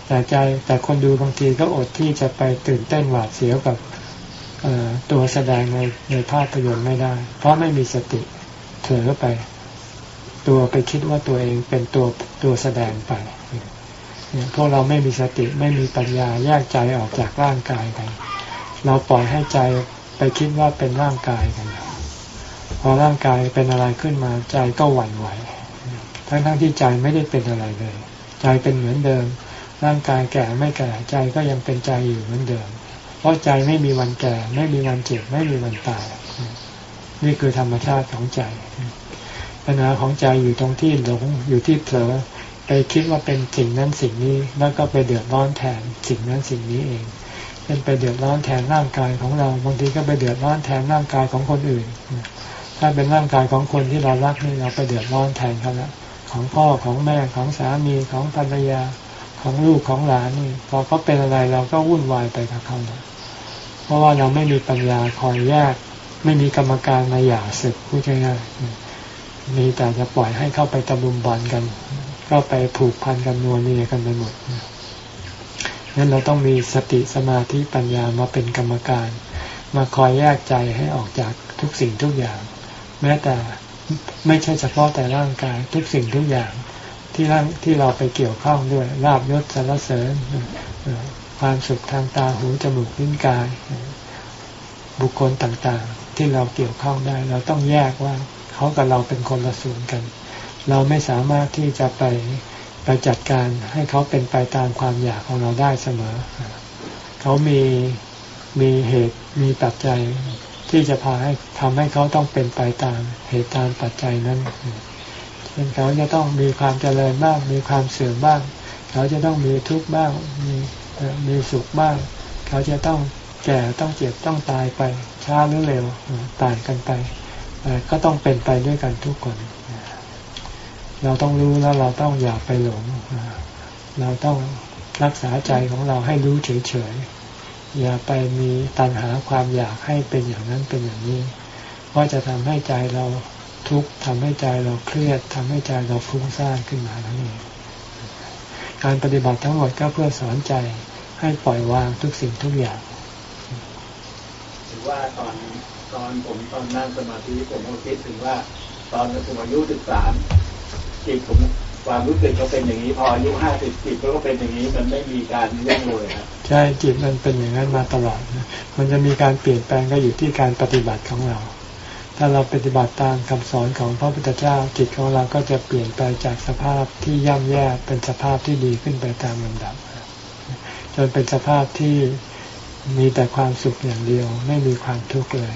แต่ใจแต่คนดูบางทีก็อดที่จะไปตื่นเต้นหวาดเสียวกับตัวแสดงในในภาพยนตร์ไม่ได้ เพราะไม่มีสติเถอไป ตัวไปคิดว่าตัวเองเป็นตัวตัวแสดงไปพวกเราไม่มีสติไม่มีปัญญาแยกใจออกจากร่างกายไปเราปล่อยให้ใจไปคิดว่าเป็นร่างกายกัน พอร่างกายเป็นอะไรขึ้นมาใจก็หวั่นไหว ทั้งๆทที่ใจไม่ได้เป็นอะไรเลย ใจเป็นเหมือนเดิม ร่างกายแก่ไม่แก่ใจก็ยังเป็นใจอยู่เหมือนเดิม เพราะใจไม่มีวันแก่ ไม่มีวันเจ็บไม่มีวันตาย นี่คือธรรมชาติของใจปัญหาของใจอยู่ตรงที่หลงอยู่ที่เผลอไปคิดว่าเป็นสิ่งนั้นสิ่งนี้ แล้วก็ไปเดือดร้อนแทนสิ่งนั้นสิ่งนี้เองเป็นไปเดือดร้อนแทนร่างกายของเราบางทีก็ไปเดือดร้อนแทนร่างกายของคนอื่น ถ้าเป็นร่างกายของคนที่เรารักนี่เราไปเดือดร้อนแทนเขาและ ของพ่อของแม่ของสามีของภรรยาของลูกของหลานนี่พอเขาเป็นอะไรเราก็วุ่นวายไปกับเขาเพราะว่าเราไม่มีปัญญาคอยแยก ไม่มีกรรมการมาหย่าศึกพูดง่ายๆมีแต่จะปล่อยให้เข้าไปตะลุมบอลกัน ก็ไปผูกพันกันนัวเนียกันไปหมดนั้นเราต้องมีสติสมาธิปัญญามาเป็นกรรมการ มาคอยแยกใจให้ออกจากทุกสิ่งทุกอย่าง แม้แต่ ไม่ใช่เฉพาะแต่ร่างกายทุกสิ่งทุกอย่างที่ร่างที่เราไปเกี่ยวข้องด้วยลาบยศสารเสริญความสุขทางตาหูจมูกลิ้นกาย บุคคลต่างๆ ที่เราเกี่ยวข้องได้ เราต้องแยกว่าเขากับเราเป็นคนละส่วนกัน เราไม่สามารถที่จะไปไปจัดการให้เขาเป็นไปตามความอยากของเราได้เสมอ เขามีมีเหตุมีปัจจัย ที่จะพาให้ทำให้เขาต้องเป็นไปตามเหตุตามปัจจัยนั้นเช่นเขาจะต้องมีความเจริญบ้าง มีความเสื่อมบ้าง เขาจะต้องมีทุกข์บ้าง มีมีสุขบ้าง เขาจะต้องแก่ต้องเจ็บต้องตายไปช้าหรือเร็วต่างกันไปก็ต้องเป็นไปด้วยกันทุกคน เราต้องรู้แล้วเราต้องอย่าไปหลง เราต้องรักษาใจของเราให้รู้เฉยๆ อย่าไปมีตัณหาความอยากให้เป็นอย่างนั้นเป็นอย่างนี้เพราะจะทำให้ใจเราทุกข์ทำให้ใจเราเครียดทำให้ใจเราฟุ้งซ่านขึ้นมาทั้งนี้การปฏิบัติทั้งหมดก็เพื่อสอนใจให้ปล่อยวางทุกสิ่งทุกอย่างถือว่าตอนตอนผมตอนนั่งสมาธิผมก็คิดถึงว่า ตอนผมอายุสิบสามจิตผม ความรู้สึกเขาเป็นอย่างนี้ พออายุห้าสิบจิตก็เป็นอย่างนี้มันไม่มีการเลื่อนเลยครับใช่จิตมันเป็นอย่างนั้นมาตลอดมันจะมีการเปลี่ยนแปลงก็อยู่ที่การปฏิบัติของเรา ถ้าเราปฏิบัติตามคำสอนของพระพุทธเจ้าจิตของเราก็จะเปลี่ยนไปจากสภาพที่ย่ำแย่เป็นสภาพที่ดีขึ้นไปตามลำดับจนเป็นสภาพที่มีแต่ความสุขอย่างเดียว ไม่มีความทุกข์เลย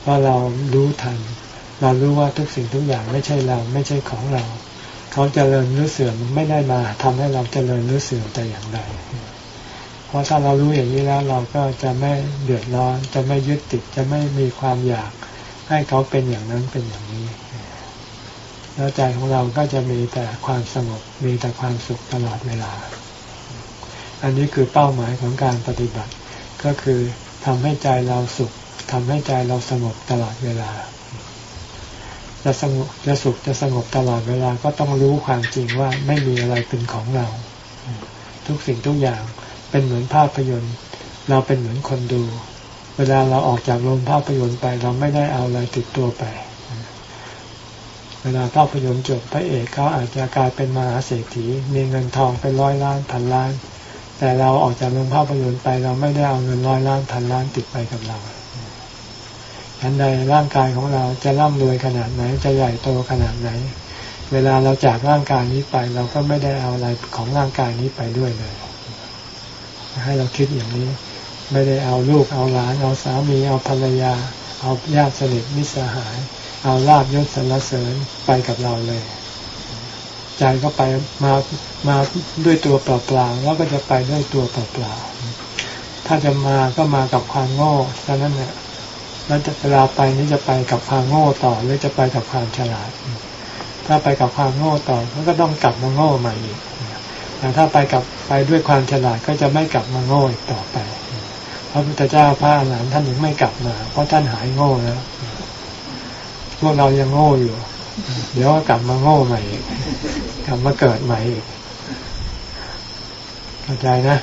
เพราะเรารู้ทัน เรารู้ว่าทุกสิ่งทุกอย่างไม่ใช่เราไม่ใช่ของเรา เขาจเจริญหรือเสื่อมไม่ได้มาทำให้เราจเจริญหรือเสื่อมแต่อย่างใดเพราะถ้าเรารู้อย่างนี้แล้วเราก็จะไม่เดือดร้อน จะไม่ยึดติดจะไม่มีความอยากให้เขาเป็นอย่างนั้นเป็นอย่างนี้ แล้วใจของเราก็จะมีแต่ความสงบมีแต่ความสุขตลอดเวลา อันนี้คือเป้าหมายของการปฏิบัติ ก็คือทำให้ใจเราสุขทำให้ใจเราสงบตลอดเวลา จะสงบจะสุขจะสงบตลอดเวลาก็ต้องรู้ความจริงว่าไม่มีอะไรเป็นของเรา ทุกสิ่งทุกอย่างเป็นเหมือนภาพยนตร์ เราเป็นเหมือนคนดู เวลาเราออกจากโรงภาพยนตร์ไป เราไม่ได้เอาอะไรติดตัวไป เวลาภาพยนตร์จบพระเอกเขาอาจจะกลายเป็นมหาเศรษฐี มีเงินทองเป็นร้อยล้านพันล้าน แต่เราออกจากโรงภาพยนตร์ไป เราไม่ได้เอาเงินร้อยล้านพันล้านติดไปกับเรา ฉันใดร่างกายของเราจะร่ำรวยขนาดไหนจะใหญ่โตขนาดไหน เวลาเราจากร่างกายนี้ไป เราก็ไม่ได้เอาอะไรของร่างกายนี้ไปด้วยเลย ให้เราคิดอย่างนี้ ไม่ได้เอาลูกเอาหลาน เอาสามีเอาภรรยา เอาญาติสนิทมิตรสหาย เอาลาบยศสรรเสริญไปกับเราเลยใจก็ไปมามาด้วยตัวเปล่าๆแล้วก็จะไปด้วยตัวเปล่าๆถ้าจะมาก็มากับความโง่เท่านั้นแหละ แล้วจะเวลาไปนี้จะไปกับความโง่ต่อหรือจะไปกับความฉลาด ถ้าไปกับความโง่ต่อก็ต้องกลับมาโง่ใหม่อีกแต่ถ้าไปกับไปด้วยความฉลาดก็จะไม่กลับมาโง่อีกต่อไปพระพุทธเจ้าพระอรหันต์ท่านถึงไม่กลับมา เพราะท่านหายโง่แล้วพวกเรายังโง่อยู่ เดี๋ยวก็กลับมาโง่ใหม่อีกกลับมาเกิดใหม่อีกเข้าใจนะ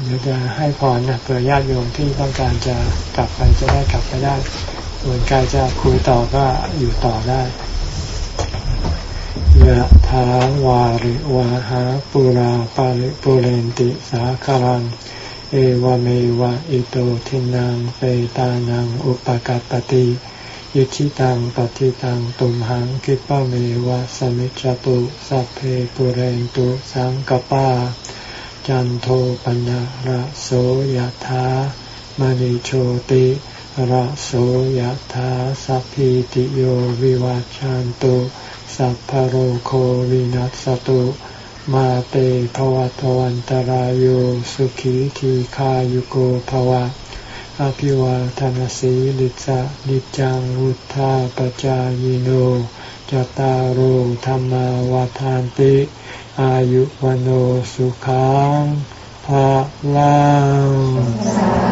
เดี๋ยวจะให้พรนะเผื่อญาติโยมที่ต้องการจะกลับไปจะได้กลับไปได้ส่วนกายจะคุยต่อก็อยู่ต่อได้ยะถาวาริวะหาปุราปาริปุเรนติสาคารัง เอวเมวะอิโตทินังเปตานังอุปกัรปติยิชิตังปฏิตังตุมหังคิปะเมวะสมิจจตุสัพเพปุเรนตุสังกปา จันโทปนะระโสยธามณิโชติระโสยธาสัพพิติโยวิวัจจันตุสัพพโรโควินัสตุมาเตภวัตวันตารโยสุขีทีขายุโกภวะ อภิวาทานสีลิสะนิจังวุธาปจายโนจตารโธรรมวาทานติ อายุวโนสุขังภาลัง